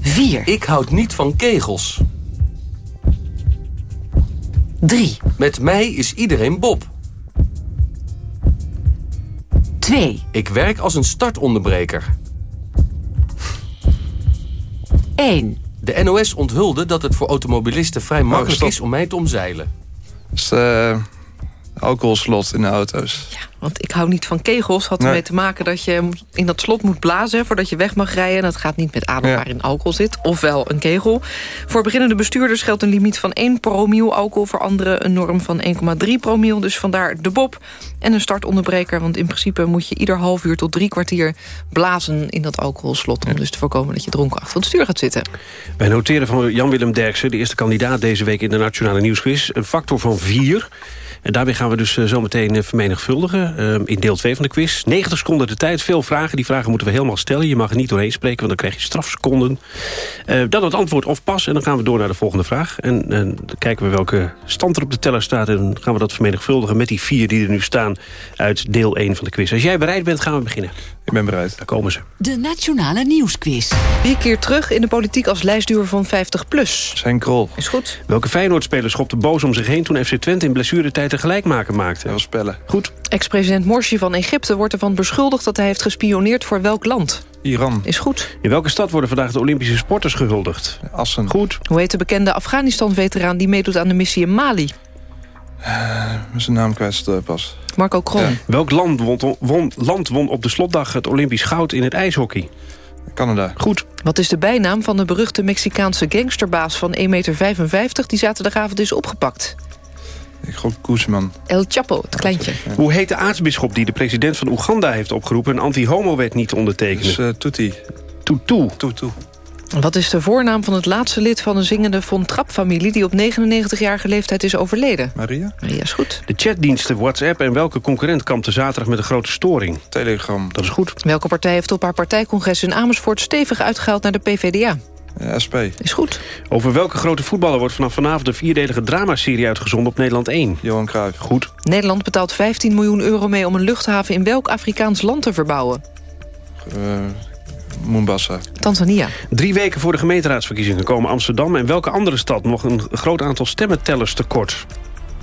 4. Ik houd niet van kegels. 3. Met mij is iedereen Bob. 2. Ik werk als een startonderbreker. 1. De NOS onthulde dat het voor automobilisten vrij makkelijk is om mij te omzeilen. Is de alcoholslot in de auto's. Want ik hou niet van kegels. Had Nee. ermee te maken dat je in dat slot moet blazen... voordat je weg mag rijden. En dat gaat niet met adem Ja. waarin alcohol zit. Ofwel een kegel. Voor beginnende bestuurders geldt een limiet van 1 promiel alcohol. Voor anderen een norm van 1,3 promiel. Dus vandaar de bob en een startonderbreker. Want in principe moet je ieder half uur tot drie kwartier blazen in dat alcoholslot. Om dus te voorkomen dat je dronken achter het stuur gaat zitten. Wij noteren van Jan-Willem Derksen, de eerste kandidaat deze week in de Nationale Nieuwsquiz, een factor van 4. En daarbij gaan we dus eh, zometeen eh, vermenigvuldigen eh, in deel 2 van de quiz. 90 seconden de tijd, veel vragen. Die vragen moeten we helemaal stellen. Je mag er niet doorheen spreken, want dan krijg je strafseconden. Eh, dan het antwoord of pas en dan gaan we door naar de volgende vraag. En, eh, dan kijken we welke stand er op de teller staat... en dan gaan we dat vermenigvuldigen met die vier die er nu staan... uit deel 1 van de quiz. Als jij bereid bent, gaan we beginnen. Ik ben bereid. Daar komen ze. De Nationale Nieuwsquiz. Vier keer terug in de politiek als lijstduur van 50PLUS. Zijn krol. Is goed. Welke Feyenoord-speler schopte boos om zich heen... toen FC Twente in blessuretijd een gelijkmaker maakte? Dat was spellen. Goed. Ex-president Morsi van Egypte wordt ervan beschuldigd... dat hij heeft gespioneerd voor welk land? Iran. Is goed. In welke stad worden vandaag de Olympische sporters gehuldigd? Assen. Goed. Hoe heet de bekende Afghanistan-veteraan... die meedoet aan de missie in Mali? Uh, zijn naam kwijt uh, pas. Marco Kroon. Welk land won, won, land won op de slotdag het Olympisch goud in het ijshockey? Canada. Goed. Wat is de bijnaam van de beruchte Mexicaanse gangsterbaas van 1,55 meter... die zaterdagavond is opgepakt? Ik gok Guzman. El Chapo, het kleintje. Hoe heet de aartsbisschop die de president van Oeganda heeft opgeroepen... een anti-homo-wet niet te ondertekenen? Dus, uh, Tuti. Tutu. Tutu. Wat is de voornaam van het laatste lid van de zingende Von Trapp-familie... die op 99-jarige leeftijd is overleden? Maria. Maria is goed. De chatdiensten WhatsApp en welke concurrent kampte zaterdag met een grote storing? Telegram. Dat is goed. Welke partij heeft op haar partijcongres in Amersfoort... stevig uitgehaald naar de PvdA? Ja, SP. Is goed. Over welke grote voetballer wordt vanaf vanavond... een vierdelige dramaserie uitgezonden op Nederland 1? Johan Cruijff. Goed. Nederland betaalt 15 miljoen euro mee... om een luchthaven in welk Afrikaans land te verbouwen? Uh, Mombasa. Tanzania. Drie weken voor de gemeenteraadsverkiezingen komen Amsterdam... en welke andere stad nog een groot aantal stemmentellers tekort?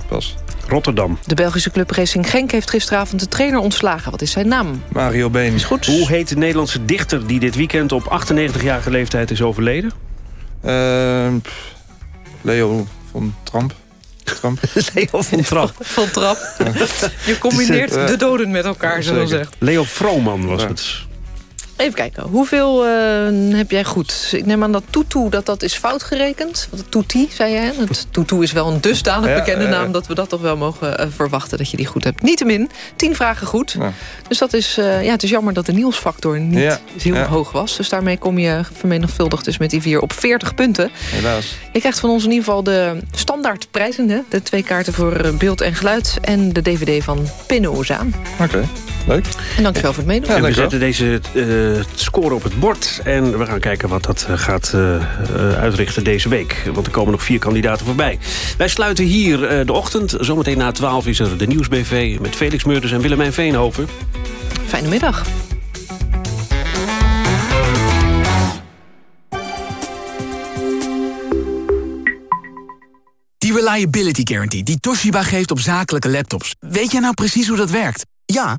Pas. Rotterdam. De Belgische club Racing Genk heeft gisteravond de trainer ontslagen. Wat is zijn naam? Mario Been. Is goed. Hoe heet de Nederlandse dichter die dit weekend op 98-jarige leeftijd is overleden? Uh, Leo van Trump. Trump. Leo van Trap. van Trap. Ja. Je combineert de doden met elkaar, zo zegt. Leo Vrooman was het. Even kijken, hoeveel uh, heb jij goed? Ik neem aan dat Tutu, dat dat is fout gerekend. Want Tuti, zei jij. Het Tutu is wel een dusdanig ja, bekende naam... dat we dat toch wel mogen uh, verwachten dat je die goed hebt. Niettemin, tien vragen goed. Ja. Dus dat is, uh, ja, het is jammer dat de nieuwsfactor niet ja, heel hoog was. Dus daarmee kom je vermenigvuldigd dus met die vier op 40 punten. Helaas. Je krijgt van ons in ieder geval de standaardprijzen. Hè? De twee kaarten voor beeld en geluid... en de dvd van Pinnoza. Oké. Okay. Leuk. En dankjewel voor het meedoen. Ja, en we zetten deze uh, score op het bord. En we gaan kijken wat dat uh, gaat uh, uitrichten deze week. Want er komen nog vier kandidaten voorbij. Wij sluiten hier de ochtend. Zometeen na 12 is er de Nieuwsbv... met Felix Meurders en Willemijn Veenhoven. Fijne middag. Die Reliability Guarantee die Toshiba geeft op zakelijke laptops. Weet jij nou precies hoe dat werkt? Ja,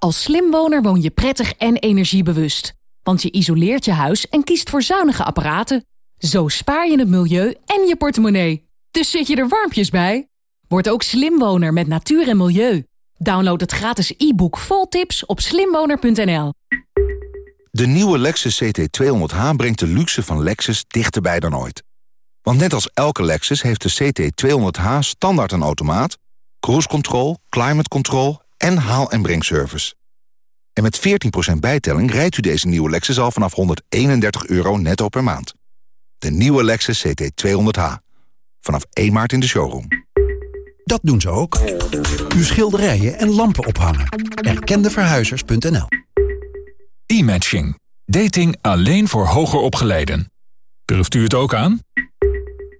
Als slimwoner woon je prettig en energiebewust. Want je isoleert je huis en kiest voor zuinige apparaten. Zo spaar je het milieu en je portemonnee. Dus zit je er warmpjes bij? Word ook slimwoner met natuur en milieu. Download het gratis e-book vol tips op slimwoner.nl. De nieuwe Lexus CT200H brengt de luxe van Lexus dichterbij dan ooit. Want net als elke Lexus heeft de CT200H standaard een automaat... cruise control, climate control en haal- en brengservice. En met 14% bijtelling rijdt u deze nieuwe Lexus al vanaf 131 euro netto per maand. De nieuwe Lexus CT200H. Vanaf 1 maart in de showroom. Dat doen ze ook. Uw schilderijen en lampen ophangen. Erkendeverhuizers.nl E-matching. Dating alleen voor hoger opgeleiden. Durft u het ook aan?